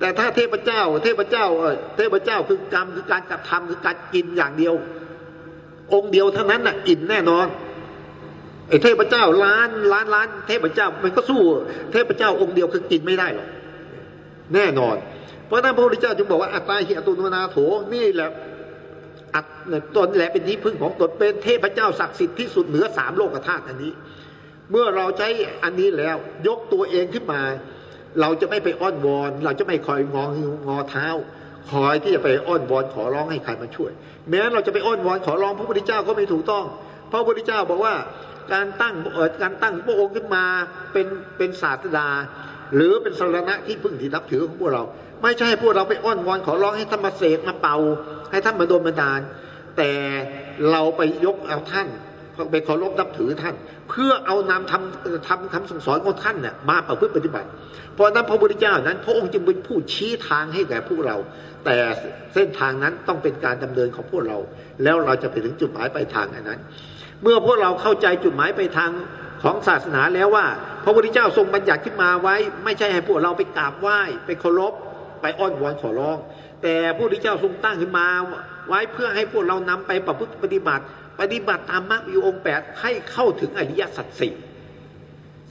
แต่ถ้าเทพเจ้า เทพเจ้า เทพเจ้าคือกรรมคือการกระทำคือการกินอย่างเดียว องค์เดียวเท่านั้นน่ะ อิ่มแน่นอนไอ้เทพเจ้าล้านล้านล้านเทพเจ้า มันก็สู้ เทพเจ้าองค์เดียวคือกินไม่ได้หรอกแน่นอน เพราะนั้นพระพุทธเจ้าจึงบอกว่าอัตตาหิอตุนนาโถนี่แหละอัตตนแหละเป็นที่พึ่งของตนเป็นเทพเจ้าศักดิ์สิทธิ์ที่สุดเหนือสามโลกธาตุอันนี้ เมื่อเราใช้อันนี้แล้วยกตัวเองขึ้นมา เราจะไม่ไปอ้อนวอน เราจะไม่คอยงองงอเท้า คอยที่จะไปอ้อนวอนขอร้องให้ใครมาช่วย แม้เราจะไปอ้อนวอนขอร้องพระพุทธเจ้าก็ไม่ถูกต้อง พระพุทธเจ้าบอกว่าการตั้งการตั้งพระองค์ขึ้นมาเป็นเป็นศาสดา หรือเป็นสรณะที่พึ่งที่นับถือของพวกเรา ไม่ใช่พวกเราไปอ้อนวอนขอร้องให้ท่านมาเสกมาเป่า ให้ท่านมาโดนบันดาล แต่เราไปยกเอาท่าน ไปเคารพนับถือท่าน เพื่อเอานำทำทำคำสั่งสอนของท่านเนี่ยมาประพฤติปฏิบัติ เพราะนั้นพระพุทธเจ้านั้น พระองค์จึงเป็นผู้ชี้ทางให้แก่พวกเรา แต่เส้นทางนั้นต้องเป็นการดำเนินของพวกเรา แล้วเราจะไปถึงจุดหมายปลายทางอันนั้น เมื่อพวกเราเข้าใจจุดหมายไปทางของศาสนาแล้วว่า พระพุทธเจ้าทรงบัญญัติขึ้นมาไว้ ไม่ใช่ให้พวกเราไปกราบไหว้ไปเคารพไปอ้อนวอนขอร้อง แต่พระพุทธเจ้าทรงตั้งขึ้นมาไว้เพื่อให้พวกเรานำไปประพฤติปฏิบัติ ปฏิบัติตามมรรคมีองค์แปดให้เข้าถึงอริยสัจสี่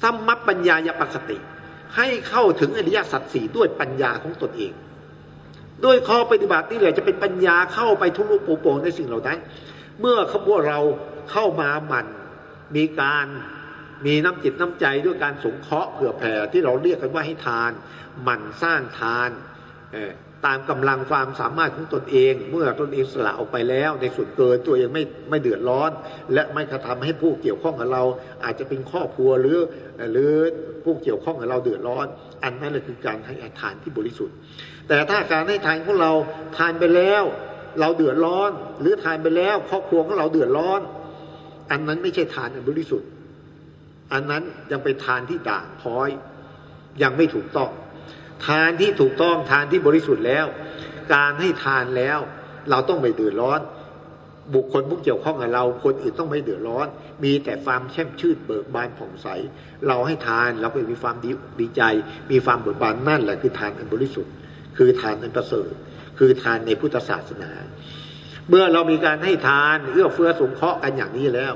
สัมมัปปัญญายปัสติ ให้เข้าถึงอริยสัจสี่ด้วยปัญญาของตนเอง ด้วยข้อปฏิบัตินี่แหละจะเป็นปัญญาเข้าไปทุลุปูโป่งในสิ่งเหล่านั้น เมื่อขบวนเราเข้ามาหมั่นมีการมีน้ำจิตน้ำใจด้วยการสงเคราะห์เผื่อแผ่ที่เราเรียกกันว่าให้ทาน หมั่นสร้างทานตามกำลังความสามารถของตนเอง เมื่อตนเองสละออกไปแล้ว ในส่วนเกินตัวเองไม่ไม่เดือดร้อน และไม่กระทำให้ผู้เกี่ยวข้องกับเรา อาจจะเป็นครอบครัวหรือหรือผู้เกี่ยวข้องกับเราเดือดร้อน อันนั้นแหละคือการให้ทานที่บริสุทธิ์ แต่ถ้าการให้ทานของเราทานไปแล้วเราเดือดร้อน หรือทานไปแล้วครอบครัวของเราเดือดร้อน อันนั้นไม่ใช่ทานอันบริสุทธิ์ อันนั้นยังเป็นทานที่ด่างพ้อย ยังไม่ถูกต้อง ทานที่ถูกต้องทานที่บริสุทธิ์แล้ว การให้ทานแล้ว เราต้องไม่เดือดร้อน บุคคลผู้เกี่ยวข้องกับเรา คนอื่นต้องไม่เดือดร้อน มีแต่ความแช่มชื่นเบิกบานผ่องใส เราให้ทานเราก็มีความดีดีใจ มีความเบิกบานนั่นแหละคือทานอันบริสุทธิ์ คือทานอันประเสริฐ คือทานในพุทธศาสนา เมื่อเรามีการให้ทานเอื้อเฟื้อสงเคราะห์กันอย่างนี้แล้ว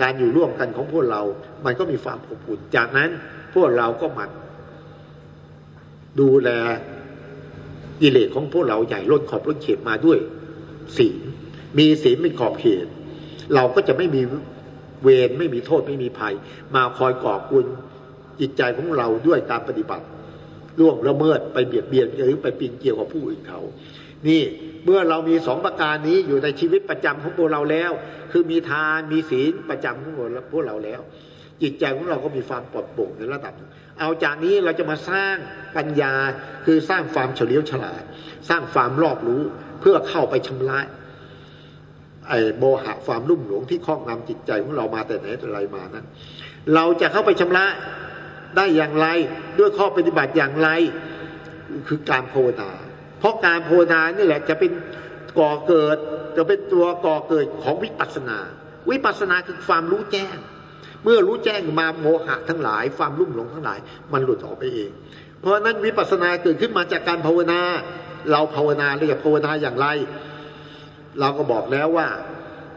การอยู่ร่วมกันของพวกเรา มันก็มีความอบอุ่นจากนั้นพวกเราก็มัน ดูแลกิเลสของพวกเราใหญ่ล้นขอบล้นเขตมาด้วยศีลมีศีลเป็นขอบเขต เราก็จะไม่มีเวรไม่มีโทษไม่มีภัย มาคอยก่อกุลจิตใจของเราด้วยการปฏิบัติล่วงละเมิดไปเบียดเบียนหรือไปปีนเกี่ยวกับผู้อื่นเขา นี่เมื่อเรามีสองประการนี้อยู่ในชีวิตประจำของพวกเราแล้ว คือมีทานมีศีลประจำของพวกเราแล้ว จิตใจของเราก็มีความปลอดโปร่งในระดับ เอาจากนี้เราจะมาสร้างปัญญาคือสร้างความเฉลียวฉลาด สร้างความรอบรู้เพื่อเข้าไปชำระไอ้โมหะความรุ่มหลงที่ครอบงำจิตใจของเรามาแต่ไหนแต่ไรมานั้น เราจะเข้าไปชำระได้อย่างไรด้วยข้อปฏิบัติอย่างไรคือการภาวนาเพราะการภาวนานี่แหละจะเป็นก่อเกิดจะเป็นตัวก่อเกิดของวิปัสสนา วิปัสสนาคือความรู้แจ้ง เมื่อรู้แจ้งมาโมหะทั้งหลาย ความรุ่มหลงทั้งหลาย มันหลุดออกไปเอง เพราะนั้นวิปัสสนาเกิดขึ้นมาจากการภาวนา เราภาวนาเรียกภาวนาอย่างไร เราก็บอกแล้วว่า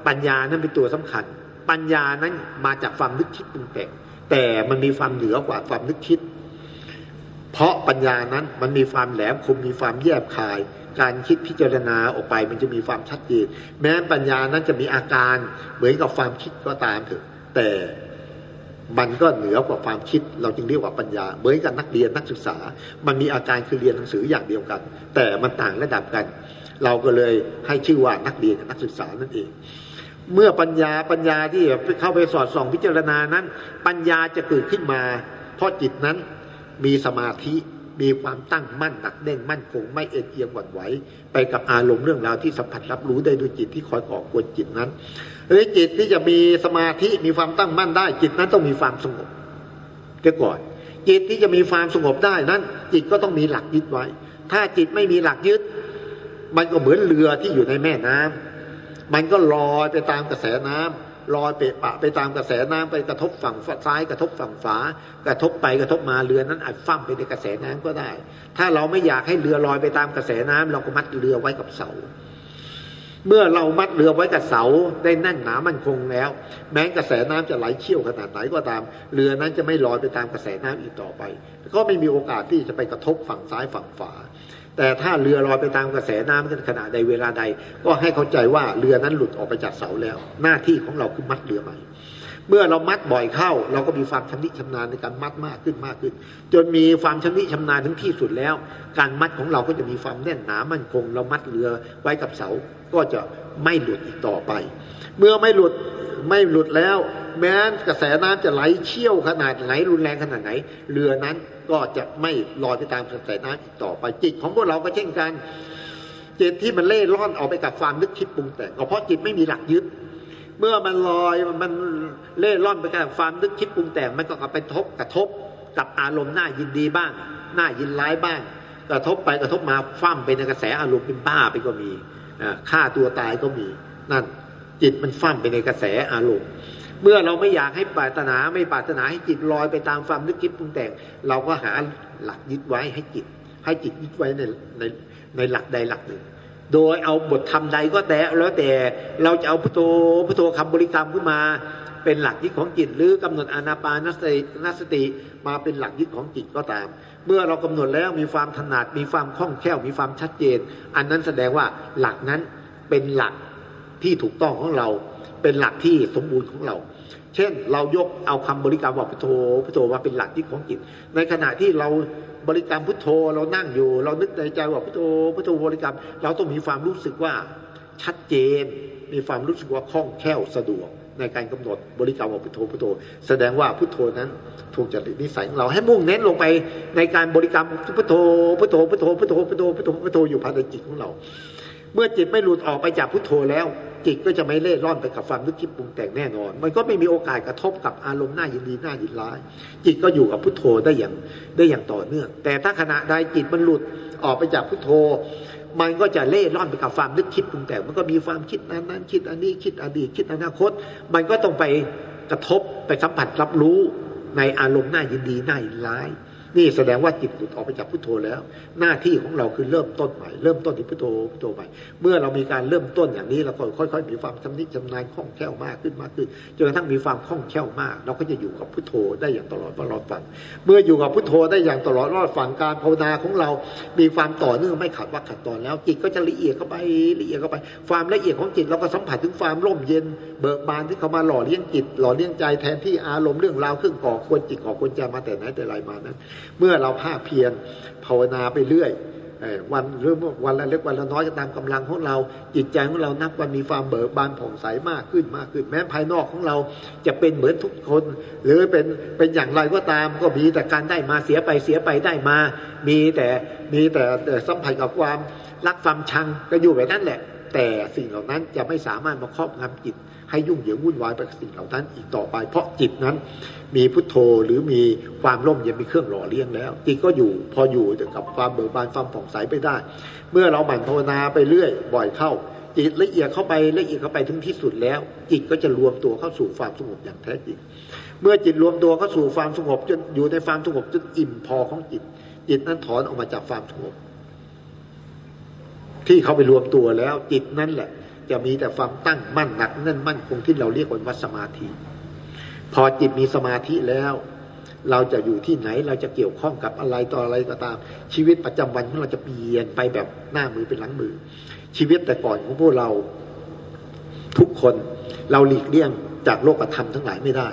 ปัญญานั้นเป็นตัวสำคัญ ปัญญานั้นมาจากความนึกคิดปรุงแต่งแต่มันมีความเหนือกว่าความนึกคิด เพราะปัญญานั้นมันมีความแหลมคมมีความแยบคาย การคิดพิจารณาออกไปมันจะมีความชัดเจนแม้ปัญญานั้นจะมีอาการเหมือนกับความคิดก็ตามเถอะ แต่ มันก็เหนือกว่าความคิด เราจึงเรียกว่าปัญญาเหมือนกับนักเรียนนักศึกษา มันมีอาการคือเรียนหนังสืออย่างเดียวกัน แต่มันต่างระดับกัน เราก็เลยให้ชื่อว่านักเรียนกับนักศึกษานั่นเอง เมื่อปัญญาปัญญาที่เข้าไปสอดส่องพิจารณานั้น ปัญญาจะเกิดขึ้นมา เพราะจิตนั้นมีสมาธิ มีความตั้งมั่นหนักแน่นมั่นคงไม่เอ็นเอียงหวั่นไหวไปกับอารมณ์เรื่องราวที่สัมผัสรับรู้ได้ด้วยจิตที่คอยก่อกวนจิตนั้นหรือจิตที่จะมีสมาธิมีความตั้งมั่นได้ จิตนั้นต้องมีความสงบเดี๋ยวก่อน จิตที่จะมีความสงบได้นั้น จิตก็ต้องมีหลักยึดไว้ ถ้าจิตไม่มีหลักยึด มันก็เหมือนเรือที่อยู่ในแม่น้ำมันก็ลอยไปตามกระแสน้ำ ลอยเปะปะไปตามกระแสน้ำไปกระทบฝั่งซ้ายกระทบฝั่งฝากระทบไปกระทบมาเรือนั้นอาจฟั่มไปในกระแสน้ำก็ได้ ถ้าเราไม่อยากให้เรือลอยไปตามกระแสน้ำเราก็มัดเรือไว้กับเสา เมื่อเรามัดเรือไว้กับเสาได้แน่นหนามั่นคงแล้ว แม้กระแสน้ำจะไหลเชี่ยวขนาดไหนก็ตาม เรือนั้นจะไม่ลอยไปตามกระแสน้ำอีกต่อไป ก็ไม่มีโอกาสที่จะไปกระทบฝั่งซ้ายฝั่งขวา แต่ถ้าเรือลอยไปตามกระแสน้ำกันขณะใดเวลาใด ก็ให้เข้าใจว่าเรือนั้นหลุดออกไปจากเสาแล้ว หน้าที่ของเราคือมัดเรือใหม่เมื่อเรามัดบ่อยเข้า เราก็มีความชำนิชำนาญในการมัดมากขึ้นมากขึ้น จนมีความชำนิชำนาญถึงที่สุดแล้ว การมัดของเราก็จะมีความแน่นหนามั่นคง เรามัดเรือไว้กับเสาก็จะไม่หลุดอีกต่อไป เมื่อไม่หลุด ไม่หลุดแล้ว แม้กระแสน้ำจะไหลเชี่ยวขนาดไหนรุนแรงขนาดไหน เรือนั้นก็จะไม่ลอยไปตามกระแสน้ำอีกต่อไปจิตของพวกเราก็เช่นกันจิตที่มันเล่ร่อนออกไปกับความนึกคิดปรุงแต่งเพราะจิตไม่มีหลักยึด เมื่อมันลอยมันเล่ร่อนไปกับความนึกคิดปรุงแต่งมันก็กระไปทบกระทบกับอารมณ์หน่ายินดีบ้างหน่ายินร้ายบ้าง กระทบไปกระทบมาฟั่มไปในกระแสอารมณ์เป็นบ้าไปก็มีฆ่าตัวตายก็มีนั่น จิตมันฟั่มไปในกระแสอารมณ์ เมื่อเราไม่อยากให้ปรารถนาไม่ปรารถนาให้จิตลอยไปตามความนึกคิดปรุงแต่ง เราก็หาหลักยึดไว้ให้จิต ให้จิตยึดไว้ในในในหลักใดหลักหนึ่ง โดยเอาบทธรรมใดก็แต่แล้วแต่เราจะเอาพุทโธพุทโธคำบริกรรมขึ้นมาเป็นหลักยึดของจิตหรือกำหนดอนาปานสตินสติมาเป็นหลักยึดของจิตก็ตาม เมื่อเรากำหนดแล้วมีความถนัดมีความคล่องแคล่วมีความชัดเจน อันนั้นแสดงว่าหลักนั้นเป็นหลัก ที่ถูกต้องของเรา เป็นหลักที่สมบูรณ์ของเรา เช่น เรายกเอาคำบริกรรมว่าพุทโธพุทโธมาเป็นหลักที่ของจิต ในขณะที่เราบริกรรมพุทโธเรานั่งอยู่ เรานึกในใจว่าพุทโธพุทโธบริกรรม เราต้องมีความรู้สึกว่าชัดเจน มีความรู้สึกว่าคล่องแคล่วสะดวกในการกำหนดบริกรรมว่าพุทโธพุทโธ แสดงว่าพุทโธนั้นถูกจริตนิสัยของเราให้มุ่งเน้นลงไปในการบริกรรมพุทโธพุทโธพุทโธพุทโธพุทโธพุทโธพุทโธอยู่ภายในจิตของเรา เมื่อจิตไม่หลุดออกไปจากพุทโธแล้ว จิตก็จะไม่เล่ร่อนไปกับความนึกคิดปรุงแต่งแน่นอน มันก็ไม่มีโอกาสกระทบกับอารมณ์หน่ายินดีหน่ายินร้าย จิตก็อยู่กับพุทโธได้อย่างได้อย่างต่อเนื่อง แต่ถ้าขณะใดจิตมันหลุดออกไปจากพุทโธ มันก็จะเล่ร่อนไปกับความนึกคิดปรุงแต่ง มันก็มีความคิดนั้นนั้นคิดอันนี้คิดอดีตคิดอนาคต มันก็ต้องไปกระทบไปสัมผัสรับรู้ในอารมณ์หน่ายินดีหน่ายินร้าย นี่แสดงว่าจิตหลุดออกไปจากพุทโธแล้ว หน้าที่ของเราคือเริ่มต้นใหม่ เริ่มต้นที่พุทโธพุทโธใหม่ เมื่อเรามีการเริ่มต้นอย่างนี้เราก็ค่อย ๆ มีความชำนิชำนาญคล่องแคล่วมากขึ้นมากขึ้นจนกระทั่งมีความคล่องแคล่วมาก เราก็จะอยู่กับพุทโธได้อย่างตลอดตลอดฝังเมื่ออยู่กับพุทโธได้อย่างตลอดรอดฝังการภาวนาของเรา มีความต่อเนื่องไม่ขาดว่าขาดตอนแล้วจิตก็จะละเอียดเข้าไปละเอียดเข้าไป ความละเอียดของจิตเราก็สัมผัสถึงความร่มเย็น เบิกบานที่เขามาหล่อเลี้ยงจิต หล่อเลี้ยงใจแทนที่อารมณ์เรื่องราวเครื่องก่อควรจิตก่อควรใจมาแต่ไหนแต่ไรมานั้นเมื่อเราภาคเพียรภาวนาไปเรื่อยวันหรือวันละเล็กวันละน้อยก็ตามกำลังของเรา จิตใจของเรานับวันมีความเบิกบานผ่องใสมากขึ้นมากขึ้น แม้ภายนอกของเราจะเป็นเหมือนทุกคน หรือเป็นเป็นอย่างไรก็ตามก็มีแต่การได้มาเสียไปเสียไปได้มา มีแต่มีแต่สัมผัสกับความรักความชังก็อยู่แบบนั้นแหละ แต่สิ่งเหล่านั้นจะไม่สามารถมาครอบงำจิตให้ยุ่งเหยิงวุ่นวายไปกับสิ่งเหล่านั้นอีกต่อไป เพราะจิตนั้น มีพุทโธหรือมีความร่มเย็นมีเครื่องหล่อเลี้ยงแล้วจิตก็อยู่พออยู่กับความเบิกบานความผ่องใสไปได้ เมื่อเราหมั่นภาวนาไปเรื่อย บ่อยเข้าจิตละเอียดเข้าไปละเอียดเข้าไปถึงที่สุดแล้วจิตก็จะรวมตัวเข้าสู่ความสงบอย่างแท้จริง เมื่อจิตรวมตัวเข้าสู่ความสงบจนอยู่ในความสงบจนอิ่มพอของจิต จิตนั้นถอนออกมาจากความสงบที่เขาไปรวมตัวแล้วจิตนั่นแหละ จะมีแต่ความตั้งมั่นหนักแน่นมั่นคงที่เราเรียกว่าสมาธิ พอจิตมีสมาธิแล้ว เราจะอยู่ที่ไหนเราจะเกี่ยวข้องกับอะไรต่ออะไรก็ตาม ชีวิตประจำวันของเราจะเปลี่ยนไปแบบหน้ามือเป็นหลังมือ ชีวิตแต่ก่อนของพวกเราทุกคนเราหลีกเลี่ยงจากโลกธรรมทั้งหลายไม่ได้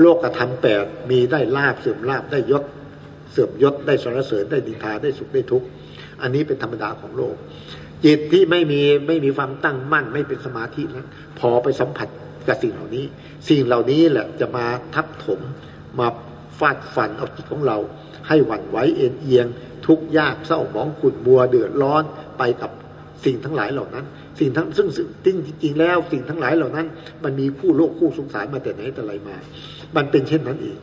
โลกธรรมแปดมีได้ลาบเสื่อมลาบได้ยศเสื่อมยศได้สรรเสริญได้ดินทาได้สุขได้ทุกข์อันนี้เป็นธรรมดาของโลก จิตที่ไม่มีไม่มีความตั้งมั่นไม่เป็นสมาธินั้นพอไปสัมผัสกับสิ่งเหล่านี้ สิ่งเหล่านี้แหละจะมาทับถมมาฟาดฟันเอาจิตของเรา ให้หวั่นไหวเอ็นเอียง ทุกข์ยากเศร้าหมองขุ่นบัวเดือดร้อนไปกับสิ่งทั้งหลายเหล่านั้น สิ่งทั้งซึ่งจริงจริงแล้ว สิ่งทั้งหลายเหล่านั้น มันมีคู่โลกคู่สงสารมาแต่ไหนแต่ไรมา มันเป็นเช่นนั้นเอง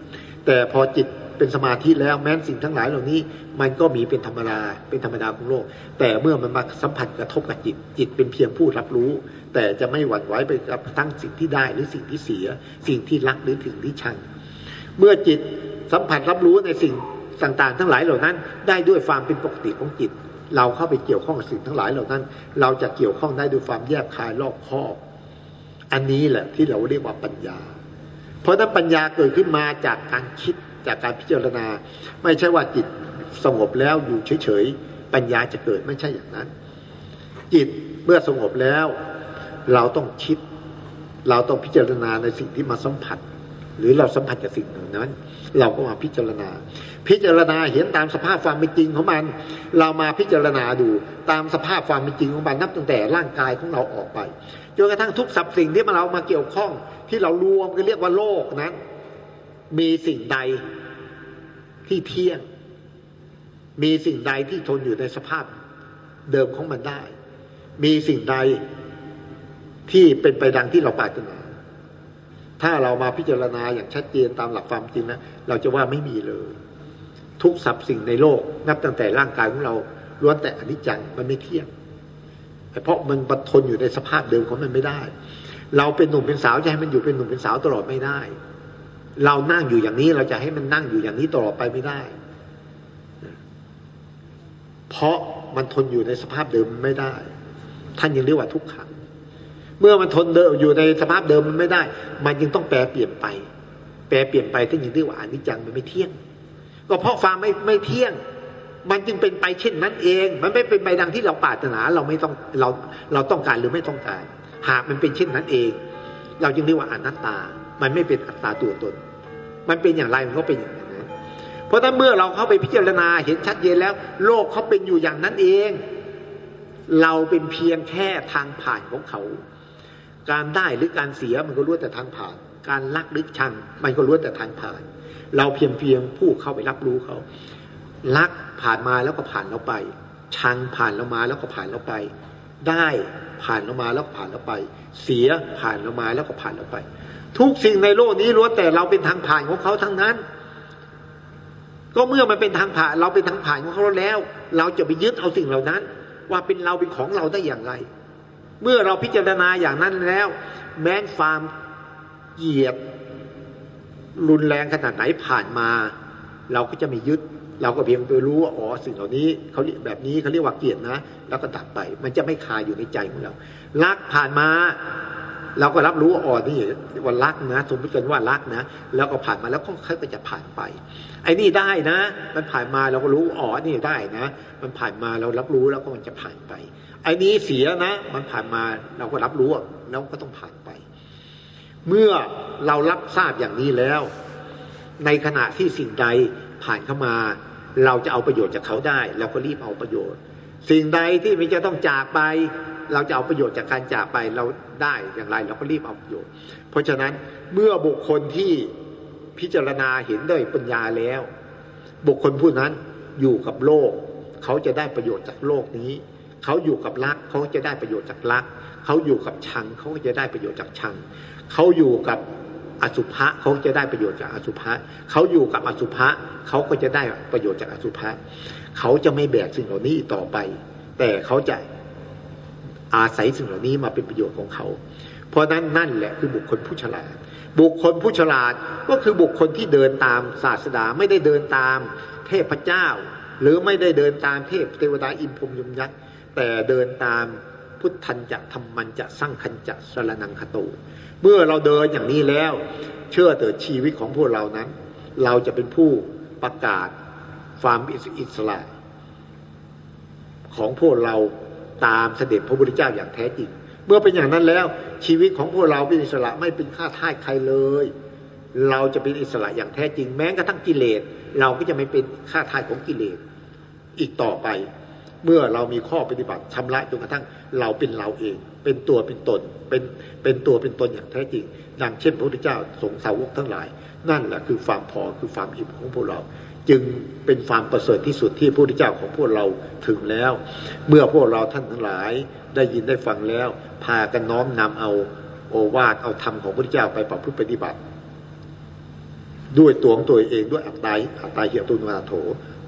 แต่พอจิต เป็นสมาธิแล้วแม้สิ่งทั้งหลายเหล่านี้ มันก็มีเป็นธรรมดาเป็นธรรมดาของโลก แต่เมื่อมันมาสัมผัสกระทบกับจิตจิตเป็นเพียงผู้รับรู้ แต่จะไม่หวั่นไหวไปกับทั้งสิ่งที่ได้หรือสิ่งที่เสีย สิ่งที่รักหรือถึงที่ชัง เมื่อจิตสัมผัสรับรู้ในสิ่งต่างๆ ทั้งหลายเหล่านั้น ได้ด้วยความเป็นปกติของจิต เราเข้าไปเกี่ยวข้องกับสิ่งทั้งหลายเหล่านั้น เราจะเกี่ยวข้องได้ด้วยความแยบคายรอบคอบ อันนี้แหละที่เราเรียกว่าปัญญา เพราะนั้นปัญญาเกิดขึ้นมาจากการคิด จากการพิจารณา ไม่ใช่ว่าจิตสงบแล้วอยู่เฉยๆปัญญาจะเกิดไม่ใช่อย่างนั้น จิตเมื่อสงบแล้ว เราต้องคิด เราต้องพิจารณาในสิ่งที่มาสัมผัส หรือเราสัมผัสกับสิ่งนั้น เราก็มาพิจารณา พิจารณาเห็นตามสภาพความเป็นจริงของมัน เรามาพิจารณาดูตามสภาพความเป็นจริงของมันนับตั้งแต่ร่างกายของเราออกไปจนกระทั่งทุกสรรพสิ่งที่มาเรามาเกี่ยวข้องที่เรารวมกันเรียกว่าโลกนั้น มีสิ่งใด ที่เที่ยง มีสิ่งใดที่ทนอยู่ในสภาพเดิมของมันได้ มีสิ่งใดที่เป็นไปดังที่เราปรารถนา ถ้าเรามาพิจารณาอย่างชัดเจนตามหลักความจริงนะเราจะว่าไม่มีเลย ทุกสรรพสิ่งในโลก นับตั้งแต่ร่างกายของเราล้วนแต่อนิจจังมันไม่เที่ยงเพราะมันบัทนอยู่ในสภาพเดิมของมันไม่ได้ เราเป็นหนุ่มเป็นสาวจะให้มันอยู่เป็นหนุ่มเป็นสาวตลอดไม่ได้ เรานั่งอยู่อย่างนี้เราจะให้มันนั่งอยู่อย่างนี้ตลอดไปไม่ได้ เพราะมันทนอยู่ในสภาพเดิมไม่ได้ ท่านยังเรียกว่าทุกขัง เมื่อมันทนเดิมอยู่ในสภาพเดิมมันไม่ได้ มันยังต้องแปลเปลี่ยนไป แปลเปลี่ยนไปท่านยังเรียกว่าอนิจจังมันไม่เที่ยง ก็เพราะความไม่ไม่เที่ยง มันจึงเป็นไปเช่นนั้นเอง มันไม่เป็นไปดังที่เราปรารถนาเราไม่ต้องเราเราต้องการหรือไม่ต้องการ หากมันเป็นเช่นนั้นเอง เราจึงเรียกว่าอนัตตา มันไม่เป็นอัตตาตัวตน มันเป็นอย่างไรมันก็เป็นอย่างนั้นเพราะถ้าเมื่อเราเข้าไปพิจารณาเห็นชัดเจนแล้ว โลกเขาเป็นอยู่อย่างนั้นเอง เราเป็นเพียงแค่ทางผ่านของเขา การได้หรือการเสียมันก็ล้วนแต่ทางผ่าน การรักหรือชังมันก็ล้วนแต่ทางผ่าน เราเพียงเพียงผู้เข้าไปรับรู้เขารักผ่านมาแล้วก็ผ่านเราไป ชังผ่านเรามาแล้วก็ผ่านเราไป ได้ผ่านเรามาแล้วผ่านเราไป เสียผ่านเรามาแล้วก็ผ่านเราไป ทุกสิ่งในโลกนี้ล้วนแต่เราเป็นทางผ่านของเขาทั้งนั้น ก็เมื่อมันเป็นทางผ่านเราเป็นทางผ่านของเขาแล้ว เราจะไปยึดเอาสิ่งเหล่านั้น ว่าเป็นเราเป็นของเราได้อย่างไร เมื่อเราพิจารณาอย่างนั้นแล้ว แม้นความเกียดรุนแรงขนาดไหนผ่านมา เราก็จะไม่ยึด เราก็เพียงไปรู้ว่าอ๋อสิ่งเหล่านี้เขาเรียกแบบนี้เขาเรียกว่าเกียรตินะ แล้วก็ตัดไป มันจะไม่คาอยู่ในใจของเรา รักผ่านมา เราก็รับรู้ว่าอ๋อนี่ว่ารักนะสมมติกันว่ารักนะ แล้วก็ผ่านมาแล้วก็ค่อยจะผ่านไป ไอ้นี่ได้นะ มันผ่านมาเราก็รู้อ๋อนี่ได้นะ มันผ่านมาเรารับรู้แล้วก็มันจะผ่านไป ไอ้นี้เสียนะ มันผ่านมาเราก็รับรู้แล้วก็ต้องผ่านไป เมื่อเรารับทราบอย่างนี้แล้ว ในขณะที่สิ่งใดผ่านเข้ามา เราจะเอาประโยชน์จากเขาได้เราก็รีบเอาประโยชน์ สิ่งใดที่มันจะต้องจากไป เราจะเอาประโยชน์จากการจากไปเราได้อย่างไร เราก็รีบเอาประโยชน์ เพราะฉะนั้นเมื่อบุคคลที่พิจารณาเห็นด้วยปัญญาแล้ว บุคคลผู้นั้นอยู่กับโลก เขาจะได้ประโยชน์จากโลกนี้ เขาอยู่กับรักเขาจะได้ประโยชน์จากรัก เขาอยู่กับชังเขาก็จะได้ประโยชน์จากชัง เขาอยู่กับ อสุภะเขาจะได้ประโยชน์จากอสุภะเขาอยู่กับอสุภะเขาก็จะได้ประโยชน์จากอสุภะเขาจะไม่แบกสิ่งเหล่านี้ต่อไป แต่เขาจะอาศัยสิ่งเหล่านี้มาเป็นประโยชน์ของเขา เพราะนั้นนั่นแหละคือบุคคลผู้ฉลาด บุคคลผู้ฉลาดก็คือบุคคลที่เดินตามศาสดาไม่ได้เดินตามเทพเจ้า หรือไม่ได้เดินตามเทพเทวดาอินพรมยมยักษ์แต่เดินตาม พุทธันจะธรรมันจะสร้างคันจะสรนังคตูเมื่อเราเดินอย่างนี้แล้ว เชื่อเถิดชีวิตของพวกเรานั้น เราจะเป็นผู้ประกาศความอิสระ ของพวกเราตามเสด็จพระพุทธเจ้าอย่างแท้จริง เมื่อเป็นอย่างนั้นแล้ว ชีวิตของพวกเราเป็นอิสระไม่เป็นข้าทาสใครเลย เราจะเป็นอิสระอย่างแท้จริง แม้กระทั่งกิเลส เราก็จะไม่เป็นข้าทาสของกิเลสอีกต่อไป เมื่อเรามีข้อปฏิบัติชำระจนกระทั่งเราเป็นเราเอง เป็นตัวเป็นตน เป็นเป็นตัวเป็นตนอย่างแท้จริง ดังเช่นพระพุทธเจ้าสงสาวกทั้งหลาย นั่นแหละคือความพอคือความอิ่มของพวกเรา จึงเป็นความประเสริฐที่สุดที่พระพุทธเจ้าของพวกเราถึงแล้ว เมื่อพวกเราท่านทั้งหลายได้ยินได้ฟังแล้ว พากันน้อมนำเอาโอวาทเอาธรรมของพระพุทธเจ้าไปประพฤติปฏิบัติ ด้วยตัวของตัวเองด้วยอัตตาอัตตาเหี่ยวตุนวาโถ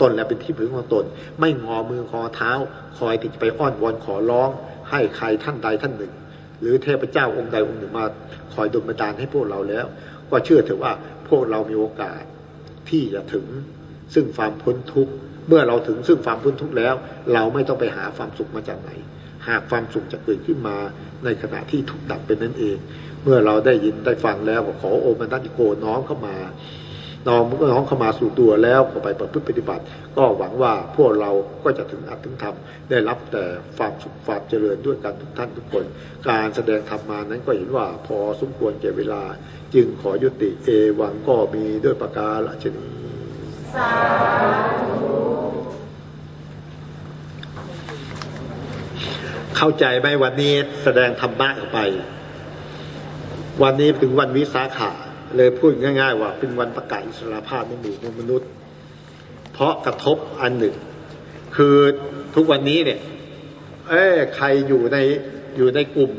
ตนและเป็นที่พึ่งของตน ไม่งอมือคอเท้า คอยที่จะไปอ้อนวอนขอร้อง ให้ใครท่านใดท่านหนึ่ง หรือเทพเจ้าองค์ใดองค์หนึ่งมา คอยดลบันดาลให้พวกเราแล้ว ก็เชื่อเถอะว่าพวกเรามีโอกาสที่จะถึงซึ่งความพ้นทุกข์เมื่อเราถึงซึ่งความพ้นทุกข์แล้ว เราไม่ต้องไปหาความสุขมาจากไหน หากความสุขจะเกิดขึ้นมาในขณะที่ถูกดับเป็นนั่นเอง เมื่อเราได้ยินได้ฟังแล้วก็ขอโอมันตัติโกน้อมเข้ามา น้อมน้องเข้ามาสู่ตัวแล้วก็ไปประพฤติปฏิบัติ ก็หวังว่าพวกเราก็จะถึงอัตถึงธรรมได้รับแต่ความสุขความเจริญด้วยกันทุกท่านทุกคน การแสดงธรรมมานั้นก็เห็นว่าพอสมควรแก่เวลา จึงขอยุติเอวังก็มีด้วยประกาศนีเข้าใจไหมวันนี้แสดงธรรมะออกไป วันนี้ถึงวันวิสาขา เลยพูดง่าย ๆ ว่าเป็นวันประกาศอิสรภาพในหมู่มนุษย์ เพราะกระทบอันหนึ่ง คือทุกวันนี้เนี่ย เอ้ใครอยู่ในอยู่ในกลุ่ม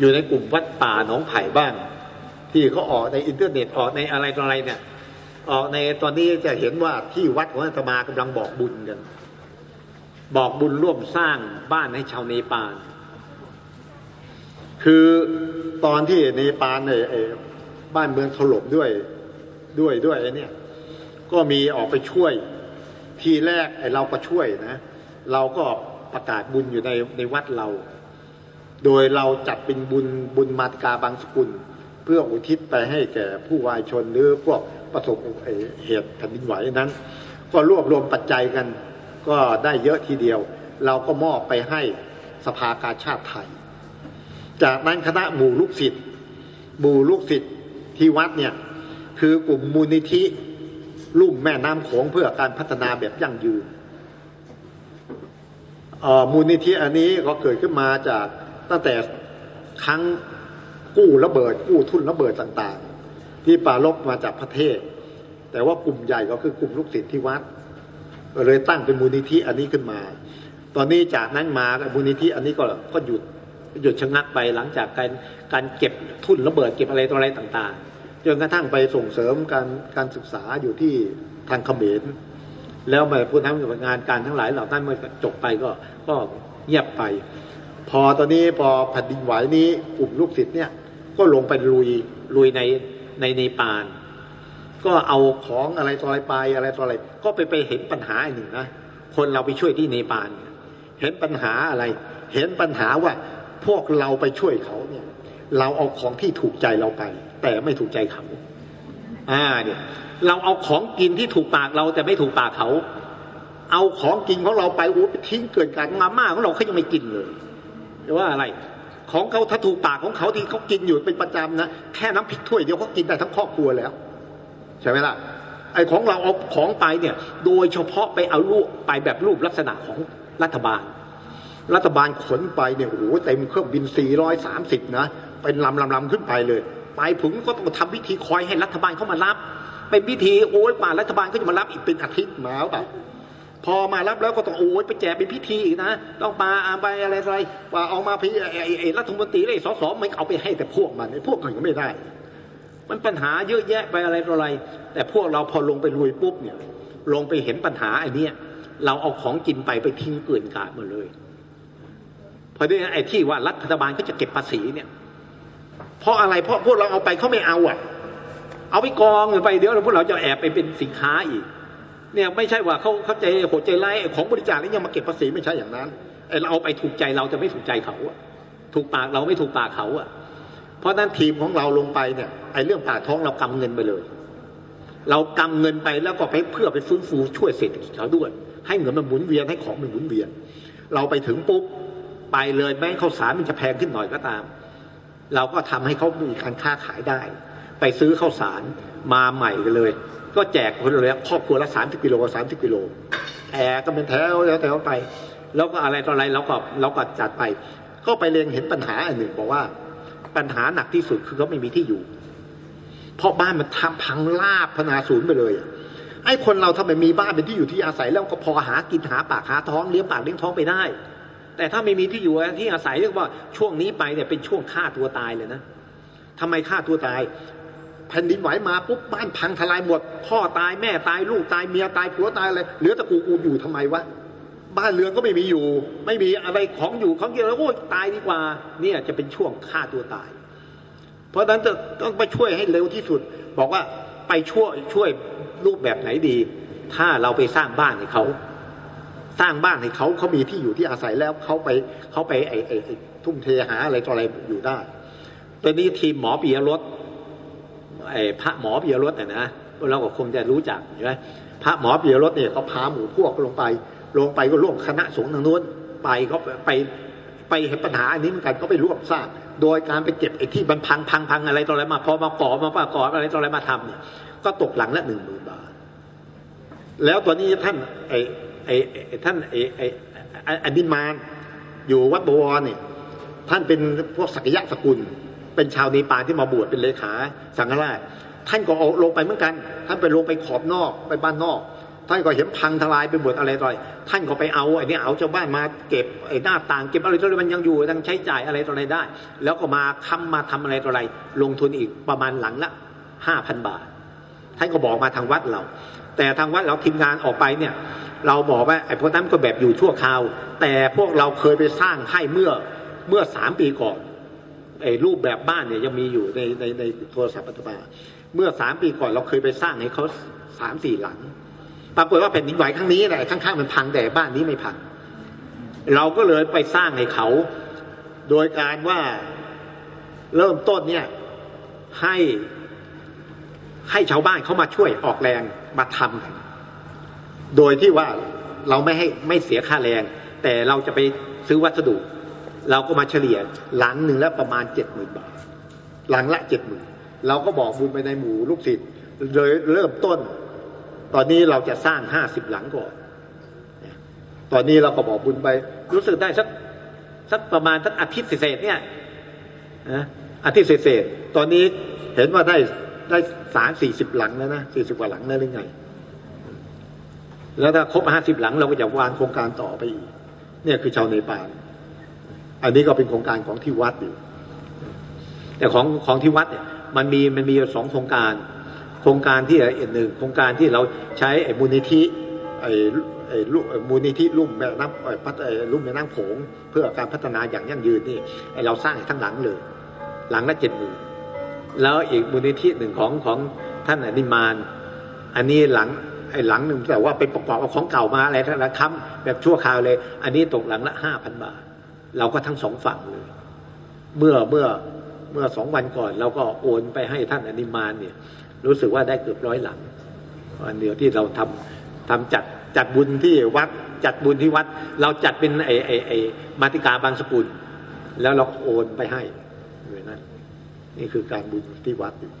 อยู่ในกลุ่มวัดป่าหนองไผ่บ้าง ที่เขาออกในอินเทอร์เน็ตออกในอะไรต่ออะไรเนี่ย ออกในตอนนี้จะเห็นว่าที่วัดของอาตมากำลังบอกบุญกันบอกบุญร่วมสร้างบ้านให้ชาวเนปาล คือตอนที่เนปาลเนี่ย บ้านเมืองถล่มด้วยด้วยด้วยไอ้นี่ก็มีออกไปช่วย ทีแรกไอ้เราก็ช่วยนะ เราก็ประกาศบุญอยู่ในในวัดเรา โดยเราจัดเป็นบุญบุญมาติกาบางสกุล เพื่ออุทิศไปให้แก่ผู้วายชนหรือพวกประสบเหตุแผ่นดินไหวนั้น ก็รวบรวมปัจจัยกัน ก็ได้เยอะทีเดียว เราก็มอบไปให้สภากาชาติไทย จากนั้นคณะหมู่ลูกศิษย์หมู่ลูกศิษย์ ที่วัดเนี่ยคือกลุ่มมูลนิธิลุ่มแม่น้ำโขงเพื่อการพัฒนาแบบยั่งยืนมูลนิธิอันนี้ก็เกิดขึ้นมาจากตั้งแต่ครั้งกู้ระเบิด กู้ทุนระเบิดต่างๆ ที่ปาลบมาจากประเทศ แต่ว่ากลุ่มใหญ่ก็คือกลุ่มลูกศิษย์ที่วัดก็เลยตั้งเป็นมูลนิธิอันนี้ขึ้นมา ตอนนี้จากนั้นมามูลนิธิอันนี้ก็ก็หยุด หยุดชะงักไปหลังจากการการเก็บทุนระเบิดเก็บอะไรต่ออะไรต่างๆจนกระทั่งไปส่งเสริมการการศึกษาอยู่ที่ทางเขมรแล้วมาพูดทั้งงานการทั้งหลายเหล่านั้นเมื่อจบไปก็ก็เงียบไป พอตอนนี้พอแผ่นดินไหวนี้กลุ่มลูกศิษย์เนี่ยก็ลงไปลุยลุยในในเนปาลก็เอาของอะไรต่ออะไรไปอะไรต่ออะไร ก็ไปไปเห็นปัญหาหนึ่งนะคนเราไปช่วยที่เนปาลเห็นปัญหาอะไร เห็นปัญหาว่า พวกเราไปช่วยเขาเนี่ย เราเอาของที่ถูกใจเราไป แต่ไม่ถูกใจเขา อ่าเนี่ยเราเอาของกินที่ถูกปากเราแต่ไม่ถูกปากเขา เอาของกินของเราไปโอ้ไปทิ้งเกินการมาม่าของเราเขายังไม่กินเลยว่าอะไร ของเขาถ้าถูกปากของเขาที่เขากินอยู่เป็นประจำนะแค่น้ำพริกถ้วยเดียวเขากินได้ทั้งครอบครัวแล้วใช่ไหมล่ะไอ้ของเราเอาของไปเนี่ย โดยเฉพาะไปเอารูปไปแบบรูปลักษณะของรัฐบาล รัฐบาลขนไปเนี่ยโอ้โหเต็มเครื่องบิน 430 นะ เป็นลำลำลำขึ้นไปเลย ไปถึงก็ต้องทำพิธีคอยให้รัฐบาลเข้ามารับ เป็นพิธีโอ้ยกว่ารัฐบาลก็จะมารับอีกเป็นอาทิตย์มาเปล่าพอมารับแล้วก็ต้องโอ้ยไปแจกเป็นพิธีอีกนะต้องมาอาไปอะไรอะไรว่าเอามาพี่ไอ้รัฐมนตรีไอ้สสไม่เอาไปให้แต่พวกมันไอ้พวกมันก็ไม่ได้ มันปัญหาเยอะแยะไปอะไรอะไร แต่พวกเราพอลงไปลุยปุ๊บเนี่ย ลงไปเห็นปัญหาไอ้นี้เราเอาของกินไปไปทิ้งเกลื่อนกาดหมดเลย เพราะด้วยไอ้ที่ว่ารัฐบาลก็จะเก็บภาษีเนี่ย เพราะอะไรเพราะพวกเราเอาไปเขาไม่เอาอะ เอาไปกองไปเดี๋ยวเราพวกเราจะแอบไปเป็นสินค้าอีก เนี่ยไม่ใช่ว่าเขาเขาใจโหดใจไล่ของบริจาคนี่ยังมาเก็บภาษีไม่ใช่อย่างนั้นไอ้เราเอาไปถูกใจเราจะไม่ถูกใจเขาอะถูกปากเราไม่ถูกปากเขาอะ เพราะนั้นทีมของเราลงไปเนี่ยไอ้เรื่องปากท้องเรากำเงินไปเลย เรากำเงินไปแล้วก็ไปเพื่อไปฟื้นฟูช่วยเศรษฐกิจเขาด้วย ให้เงินมันหมุนเวียนให้ของมันหมุนเวียน เราไปถึงปุ๊บ ไปเลยแม้ข้าวสารมันจะแพงขึ้นหน่อยก็ตาม เราก็ทำให้เขามีการค้าขายได้ ไปซื้อข้าวสารมาใหม่กันเลย ก็แจกคนเลยครอบครัวละสามสิบกิโลสามสิบกิโลแอร์ก็เป็นแถวแล้วแถวไป แล้วก็อะไรต่ออะไรเราก็เราก็จัดไป ก็ไปเรียงเห็นปัญหาอันหนึ่งบอกว่า ปัญหาหนักที่สุดคือเขาไม่มีที่อยู่ เพราะบ้านมันทำพังลาบพนาศูนย์ไปเลยไอ้คนเราทำไมมีบ้านเป็นที่อยู่ที่อาศัยแล้วก็พอหากินหาปากหาท้องเลี้ยงปากเลี้ยงท้องไปได้ แต่ถ้าไม่มีที่อยู่ที่อาศัยเรียกว่าช่วงนี้ไปเนี่ยเป็นช่วงฆ่าตัวตายเลยนะทำไมฆ่าตัวตายแผ่นดินไหวมาปุ๊บบ้านพังทลายหมด พ่อตายแม่ตายลูกตายเมียตายผัวตายอะไรเหลือตะกูกูอยู่ทำไมวะบ้านเรือนก็ไม่มีอยู่ ไม่มีอะไรของอยู่ของเยอะแล้วโอ้ตายดีกว่า เนี่ยจะเป็นช่วงฆ่าตัวตาย เพราะฉะนั้นต้องไปช่วยให้เร็วที่สุด บอกว่าไปช่วยช่วยรูปแบบไหนดี ถ้าเราไปสร้างบ้านให้เขา สร้างบ้านให้เขาเขามีที่อยู่ที่อาศัยแล้วเขาไปเขาไปไอ้ไอ้ทุ่มเทหาอะไรต่ออะไรอยู่ได้ตอนนี้ทีมหมอปียรถไอ้พระหมอปียรถเนี่ยนะเราก็คงจะรู้จักใช่ไหมพระหมอปียรถเนี่ยเขาพาหมู่พวกลงไป ลงไปก็ร่วมคณะสงฆ์ทางนู้นไปเขาไปไปเห็นปัญหาอันนี้เหมือนกันก็ไปร่วมสร้าง โดยการไปเก็บไอ้ที่มันพังพังพังอะไรต่ออะไรมาพอมาก่อมาประกอบอะไรต่ออะไรมาทำเนี่ยก็ตกหลังละหนึ่งหมื่นบาท แล้วตัวนี้ท่านไอ้ ไอ้ท่านไอ้ไอ้อดิมานอยู่วัดบวรเนี่ยท่านเป็นพวกสักยะสกุล เป็นชาวเนปาลที่มาบวชเป็นเลขาสังฆราชท่านก็เอาลงไปเหมือนกัน ท่านไปลงไปขอบนอกไปบ้านนอก ท่านก็เห็นพังทลายไปหมดอะไรต่อยท่านก็ไปเอาไอ้นี่เอาชาวบ้านมาเก็บไอ้หน้าต่างเก็บอะไรต่ออะไรมันยังอยู่ยังใช้จ่ายอะไรต่ออะไรได้ แล้วก็มาค้ำมาทำอะไรต่ออะไร ลงทุนอีกประมาณหลังละห้าพันบาท ท่านก็บอกมาทางวัดเรา แต่ทางวัดเราทีมงานออกไปเนี่ย เราบอกว่าไอ้พวกนั้นก็แบบอยู่ชั่วคราว แต่พวกเราเคยไปสร้างให้เมื่อเมื่อสามปีก่อนไอ้รูปแบบบ้านเนี่ยยังมีอยู่ในในในโทรศัพท์ปัจจุบันเมื่อสามปีก่อนเราเคยไปสร้างให้เขาสามสี่หลัง ปรากฏว่าแผ่นดินไหวครั้งนี้แหละข้างๆมันพังแต่บ้านนี้ไม่พัง เราก็เลยไปสร้างให้เขา โดยการว่าเริ่มต้นเนี่ยให้ให้ชาวบ้านเขามาช่วยออกแรงมาทำ โดยที่ว่าเราไม่ให้ไม่เสียค่าแรง แต่เราจะไปซื้อวัสดุ เราก็มาเฉลี่ยหลังหนึ่งแล้วประมาณเจ็ดหมื่นบาท หลังละเจ็ดหมื่นเราก็บอกบุญไปในหมู่ลูกศิษย์เลยเริ่มต้น ตอนนี้เราจะสร้างห้าสิบหลังก่อน ตอนนี้เราก็บอกบุญไป รู้สึกได้สักสักประมาณสักอาทิตย์เศษเนี่ยนะอาทิตย์เศษตอนนี้เห็นว่าได้ได้สามสี่สิบหลังแล้วนะสี่สิบกว่าหลังแล้วหรือไง แล้วถ้าครบห้าสิบหลังเราก็จะวางโครงการต่อไปอีก เนี่ยคือชาวเนปาลอันนี้ก็เป็นโครงการของที่วัดอยู่ แต่ของของที่วัดเนี่ยมันมีมันมีสองโครงการ โครงการที่อีกหนึ่งโครงการที่เราใช้ไอ้มูลนิธิไอ้ไอ้มูลนิธิลุ่มแม่น้ำไอ้พัฒไอ้ลุ่มแม่น้ำโขงเพื่อการพัฒนาอย่างยั่งยืนนี่ไอ้เราสร้างทั้งหลังเลย หลังละเจ็ดหมื่นแล้วอีกมูลนิธิหนึ่งของของท่านอนิมาน อันนี้หลัง อ้หลังหนึ่งแต่ว่าเป็นประกอบเอาของเก่ามาอะไรทั้งละค้ำแบบชั่วคราวเลย อันนี้ตกหลังละห้าพันบาท เราก็ทั้งสองฝั่งเลย เมื่อเมื่อเมื่อสองวันก่อน เราก็โอนไปให้ท่านอนิมานเนี่ย รู้สึกว่าได้เกือบร้อยหลังอันเดียวที่เราทำทำจัดจัดบุญที่วัดจัดบุญที่วัด เราจัดเป็นไอไอไอมาติกาบางสกุล แล้วเราโอนไปให้เลยนั่นนี่คือการบุญที่วัดอยู่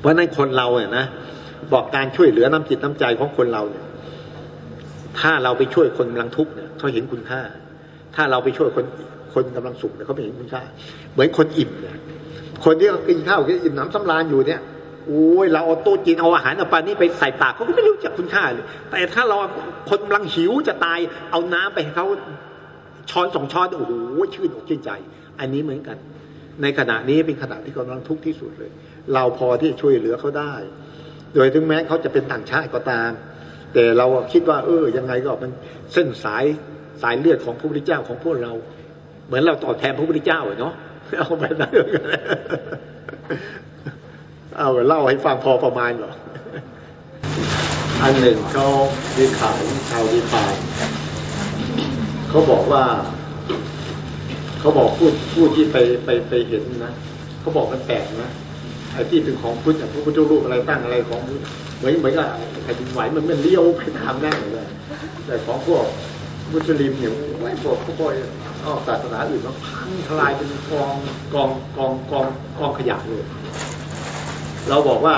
เพราะนั้นคนเราเนี่ยนะบอกการช่วยเหลือน้ำจิตน้ำใจของคนเราเนี่ย ถ้าเราไปช่วยคนกำลังทุกข์เนี่ยเขาเห็นคุณค่า ถ้าเราไปช่วยคนคนกำลังสุขเนี่ยเขาไม่เห็นคุณค่า เหมือนคนอิ่มเนี่ยคนที่เขากินข้าวกินอิ่มน้ำสำราญอยู่เนี่ยโอ้ยเราเอาโต๊ะจีนเอาอาหารเอาปลานี่ไปใส่ปากเขาก็ไม่รู้จักคุณค่าเลย แต่ถ้าเราคนกำลังหิวจะตาย เอาน้ำไปให้เขาช้อนสองช้อนโอ้โหชื่นอกชื่นใจ อันนี้เหมือนกัน ในขณะนี้เป็นขณะที่กำลังทุกข์ที่สุดเลย เราพอที่ช่วยเหลือเขาได้ โดยถึงแม้เขาจะเป็นต่างชาติก็ตาม แต่เราคิดว่า เออยังไงก็เป็นเส้นสายสายเลือดของพระพุทธเจ้าของพวกเรา เหมือนเราตอบแทนพระพุทธเจ้าเนาะเอาไปนั้นเอาเล่าให้ฟังพอประมาณหรออันหนึ่งเขาดีขายชาวดีขายเขาบอกว่าเขาบอกพูดพูดที่ไปไปไปเห็นนะเขาบอกมันแปลกนะ ไอ้ที่เป็นของพุทธพระพุทธรูปอะไรตั้งอะไรของเหมือนเหมือนกับแผ่นดินไหวมันมันเลี้ยวไปทางนั่นเลยแต่ของพวกมุสลิมเนี่ยไม่พวกพวกออกศาสนาอื่นมันพังทลายเป็นกองกองกองกองกองขยะเลยเราบอกว่า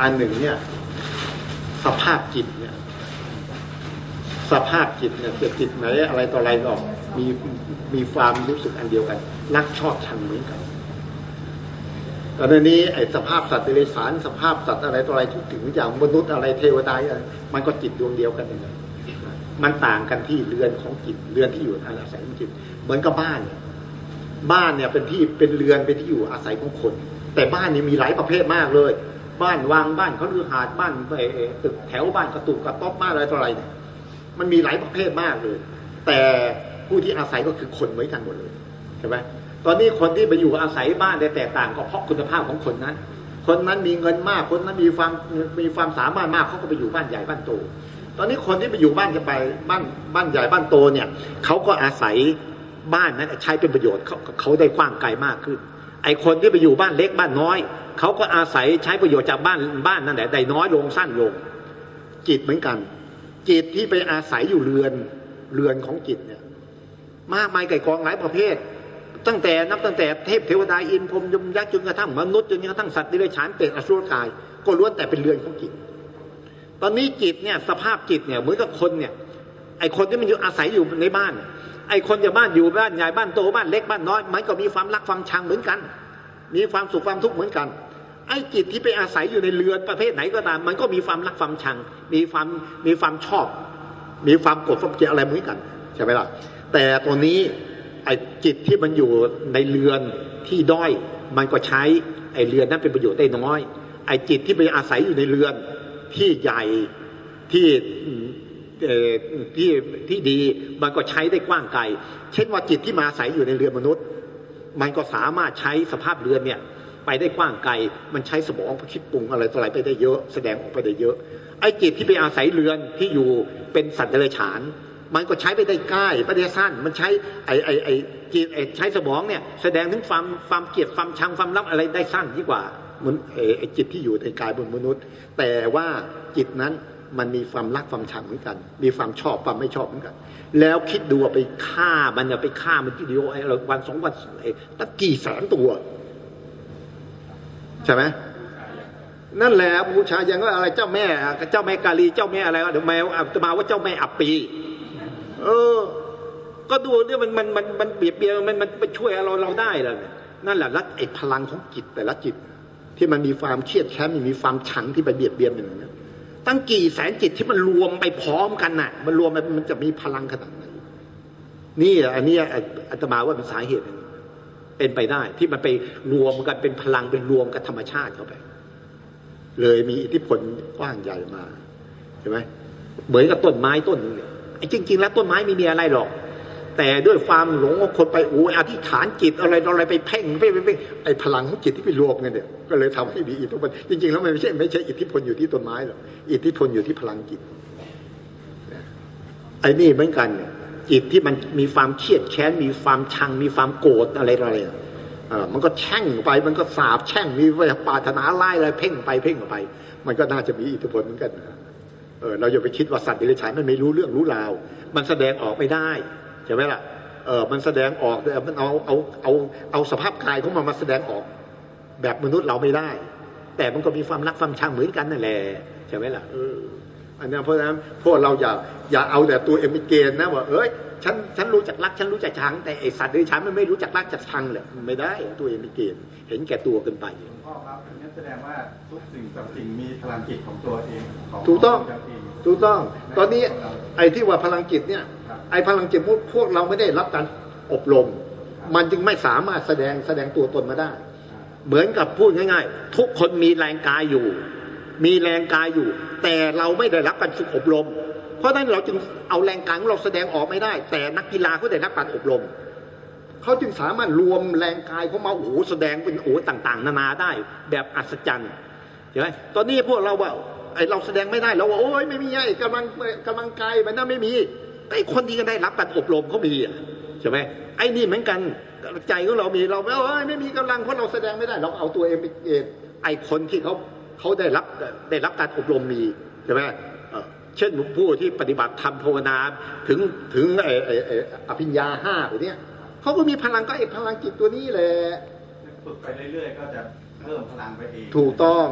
อันหนึ่งเนี่ย สภาพจิตเนี่ย สภาพจิตเนี่ยเกิดจิตไหนอะไรต่ออะไรก็มีมีความรู้สึกอันเดียวกันรักชอบชังเหมือนกัน ตอนนี้ไอ้สภาพสัตว์เดรัจฉานสภาพสัตว์อะไรต่ออะไรทุกถึงอย่างมนุษย์อะไรเทวดาอะไรมันก็จิตดวงเดียวกันเองมันต่างกันที่เรือนของจิตเรือนที่อยู่อาศัยของจิต เหมือนกับบ้านเนี่ยบ้านเนี่ยเป็นที่เป็นเรือนเป็นที่อยู่อาศัยของคน แต่บ้านนี่มีหลายประเภทมากเลย บ้านวางบ้านเขาลือหาดบ้านตึกแถวบ้านกระตุกกระต๊อบบ้านอะไรต่ออะไรเนี่ยมันมีหลายประเภทมากเลย แต่ผู้ที่อาศัยก็คือคนเหมือนกันหมดเลยใช่ไหม ตอนนี้คนที่ไปอยู่อาศัยบ้านได้แตกต่างก็เพราะคุณภาพของคนนั้น คนนั้นมีเงินมาก คนนั้นมีความมีความสามารถมากเขาก็ไปอยู่บ้านใหญ่บ้านโต ตอนนี้คนที่ไปอยู่บ้านจะไปบ้านบ้านใหญ่บ้านโตเนี่ยเขาก็อาศัยบ้านนั้นใช้เป็นประโยชน์เขาเขาได้กว้างไกลมากขึ้น ไอคนที่ไปอยู่บ้านเล็กบ้านน้อยเขาก็อาศัยใช้ประโยชน์จากบ้านบ้านนั่นแหละได้น้อยลงสั้นลง จิตเหมือนกัน จิตที่ไปอาศัยอยู่เรือนเรือนของจิตเนี่ย มากมายไก่กองหลายประเภท ตั้งแต่นับตั้งแต่เทพเทวดาอินพรมยมยักษ์จนกระทั่งมนุษย์จนกระทั่งสัตว์ดิเรกชันเป็นอสุรกาย ก็ล้วนแต่เป็นเรือนของจิต ตอนนี้จิตเนี่ยสภาพจิตเนี่ยเหมือนกับคนเนี่ย ไอคนที่มันอยู่อาศัยอยู่ในบ้าน ไอคนจะบ้านอยู่บ้านใหญ่บ้านโตบ้านเล็กบ้านน้อยมันก็มีความรักความชังเหมือนกัน มีความสุขความทุกข์เหมือนกัน ไอ้จิตที่ไปอาศัยอยู่ในเรือนประเภทไหนก็ตาม มันก็มีความรักความชัง มีความมีความชอบ มีความโกรธความเกลียดอะไรเหมือนกันใช่ไหมล่ะแต่ตัวนี้ จิตที่มันอยู่ในเรือนที่ด้อย มันก็ใช้ไอ้เรือนนั้นเป็นประโยชน์ได้น้อย ไอ้จิตที่ไปอาศัยอยู่ในเรือนที่ใหญ่ที่ที่ที่ดีมันก็ใช้ได้กว้างไกล เช่นว่าจิตที่มาอาศัยอยู่ในเรือนมนุษย์ มันก็สามารถใช้สภาพเรือนเนี่ยไปได้กว้างไกล มันใช้สมองคิดปรุงอะไรต่ออะไรไปได้เยอะ แสดงออกไปได้เยอะ ไอ้จิตที่ไปอาศัยเรือนที่อยู่เป็นสัตว์เดรัจฉาน มันก็ใช้ไปได้ใกล้ไปได้สั้น มันใช้ไอ้ไอ้ไอ้จิตไอใช้สมองเนี่ย แสดงถึงความความเกลียดความชังความรักอะไรได้สั้นดีกว่ามันไอ้จิตที่อยู่ในกายบนมนุษย์ แต่ว่าจิตนั้นมันมีความรักความชังเหมือนกัน มีความชอบความไม่ชอบเหมือนกัน แล้วคิดดูว่าไปฆ่ามันเนี่ยไปฆ่ามันที่เดียวไอ้วันสองวันตั้งกี่แสนตัว ใช่ไหมนั่นแหละบูชาอย่างว่าอะไรเจ้าแม่เจ้าแม่กาลีเจ้าแม่อะไรเดี๋ยวแมวจะมาว่าเจ้าแม่อับปี เออ ก็ดูเนี่ยมันมันมันมันเบียดเบียนมันมันไปช่วยเราเราได้เลยนั่นแหละแล้วไอ้พลังของจิตแต่ละจิต ที่มันมีความเครียดแค้นมีความชังที่ไปเบียดเบียนอย่างนี้ตั้งกี่แสนจิตที่มันรวมไปพร้อมกันน่ะ มันรวมมันจะมีพลังขนาดไหนนี่อันนี้อาตมาว่าเป็นสาเหตุเป็นไปได้ ที่มันไปรวมกันเป็นพลังเป็นรวมกับธรรมชาติเข้าไป เลยมีอิทธิพลกว้างใหญ่มาใช่ไหมเหมือนกับต้นไม้ต้นนึงเนี่ย จริง ๆ แล้วต้นไม้ไม่มีอะไรหรอก แต่ด้วยความหลงของคนไปโอ้อธิษฐานจิตอะไรอะไรไปเพ่งไปไปไอ้พลังของจิตที่ไปรวมกันเนี่ย ก็เลยทำให้มีอิทธิพลจริง ๆ แล้วมันไม่ใช่ไม่ใช่อิทธิพลอยู่ที่ต้นไม้หรอกอิทธิพลอยู่ที่พลังจิตไอ้นี่เหมือนกันเนี่ยจิตที่มันมีความเครียดแค้นมีความชัง มีความโกรธอะไรอะไรอ่ามันก็แช่งไปมันก็สาบแช่งมีวิปาถนาไล่อะไรเพ่งไปเพ่งไป มันก็น่าจะมีอิทธิพลเหมือนกัน เออเราอย่าไปคิดว่าสัตว์เดรัจฉานมันไม่รู้เรื่องรู้ราว มันแสดงออกไม่ได้ใช่ไหมล่ะเออมันแสดงออกแต่มันเอาเอาเอาเอาสภาพกายของมันมาแสดงออก แบบมนุษย์เราไม่ได้ แต่มันก็มีความรักความชังเหมือนกันนั่นแหละใช่ไหมล่ะเออ อันนี้เพราะฉะนั้นพวกเราอย่าอย่าเอาแต่ตัวเองเป็นเกณฑ์นะว่าเอ้ยฉันฉันรู้จักรักฉันรู้จักชังแต่ไอสัตว์เดรัจฉานมันไม่รู้จักรักจักชังเลยไม่ได้ตัวเองเป็นเกณฑ์เห็นแก่ตัวเกินไปพ่อครับนั่นแสดงว่าทุกสิ่งกับสิ่งมีพลังจิตของตัวเองถูกต้องถูกต้อง ตอนนี้ไอ้ที่ว่าพลังจิตเนี่ยไอ้พลังจิตพวกเราไม่ได้รับการอบรม มันจึงไม่สามารถแสดงแสดงตัวตนมาได้ เหมือนกับพูดง่าย ๆ ทุกคนมีแรงกายอยู่ มีแรงกายอยู่ แต่เราไม่ได้รับการฝึกอบรม เพราะฉะนั้นเราจึงเอาแรงกายของเราแสดงออกไม่ได้ แต่นักกีฬาเขาได้รับการอบรมเขาจึงสามารถรวมแรงกายเขามาโอ้โหแสดงเป็นโอ้ต่าง ๆ นานาได้ แบบอัศจรรย์ใช่ไหมตอนนี้พวกเราว่าไอเราแสดงไม่ได้เราว่าโอ้ยไม่มีไอกำลังกำลังกายมันน่าไม่มีไอคนที่ก็ได้รับการอบรมเขามีอะใช่ไหมไอ้นี่เหมือนกันใจของเรามีเราไม่เอ้ยไม่มีกำลังเพราะเราแสดงไม่ได้ เราเอาตัวเองไปเองไอคนที่เขา เขาได้รับได้รับการอบรมมีใช่ไหมเช่นผู้ที่ปฏิบัติธรรมภาวนาถึงถึงไอ้ไอ้ไอ้อภิญญาห้าแบบนี้เขาก็มีพลังก็ไอ้พลังจิตตัวนี้แหละฝึกไปเรื่อยๆก็จะเพิ่มพลังไปเองถูกต้อง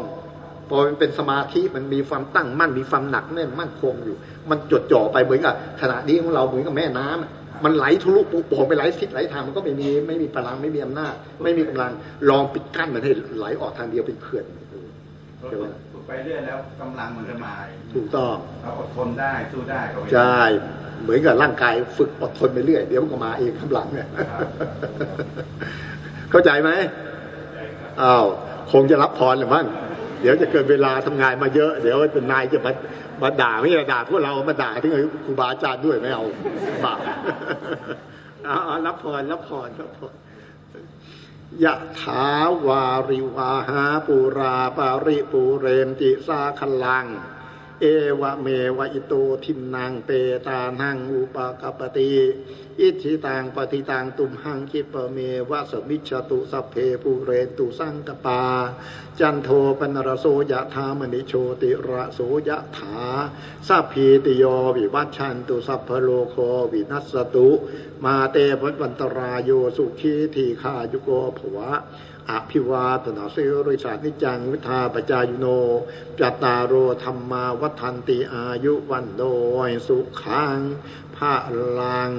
พอมันเป็นสมาธิมันมีความตั้งมั่นมีความหนักแน่นมั่นคงอยู่ มันจดจ่อไปเหมือนกับขณะนี้ของเราเหมือนกับแม่น้ำมันไหลทะลุปุโป่งไปไหลทิศไหลทางมันก็ไม่มีไม่มีพลังไม่มีอำนาจ ไม่มีกำลังลองปิดกั้นมันให้ไหลออกทางเดียวเป็นเขื่อน ใช่ไหมไปเรื่อยแล้วกำลังมันจะมาถูกต้องเราอดทนได้สู้ได้ก็ใช่เหมือนกับร่างกายฝึกอดทนไปเรื่อยเดี๋ยวมันก็มาเองกำลังเนี่ยเข้าใจไหมอ้าวคงจะรับพรหรือมั้งเดี๋ยวจะเกินเวลาทำงานมาเยอะ เดี๋ยวเป็นนายจะมามาด่าไม่ใช่ด่าพวกเรามาด่าถึงครูบาอาจารย์ด้วยไม่เอาบาปเอารับพรรับพรรับพร ยะถาวาริวาหาปูราปาริปูเรมติสาคลัง เอวะเมวะอิโตทินนังเปตานังอุปะกัปปะติอิจฉิตังปัตถิตังตุมหัง ขิปปะเมวะ สะมิชฌะตุสัพเพปูเรนตุสังกัปปา จันโทปัณณะระโสยะถา มะณิโชติระโสยะถาสัพพีติโยวิวัชชันตุสัพพะโรโควินัสสะตุ มาเต ภะวัตวันตะราโยสุขีทีฆายุโก ภะวะ อะภิวาทะนะสีิสานิจังวิทาปจายุโนจัตตารโอธรรมาวัฒนติอายุวันโดยสุขังภาลัง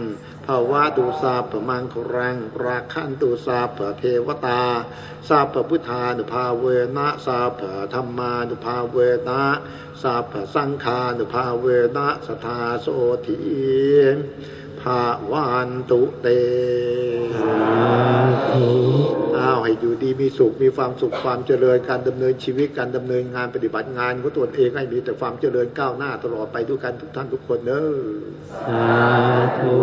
ภาวะตุสาปมังครังราคันตุสาปเทวตาสาปพุทธานุภาเวนะสาปธรรมานุภาเวนะสาปสังฆานุภาเวนะสทาโสทีาวันตุเตอ้าวให้อยู่ดีมีสุขมีความสุขความเจริญการดำเนินชีวิตการดำเนินงานปฏิบัติงานของตัวเองให้มีแต่ความเจริญก้าวหน้าตลอดไปด้วยกันทุกท่านทุกคนเนอะสาธุ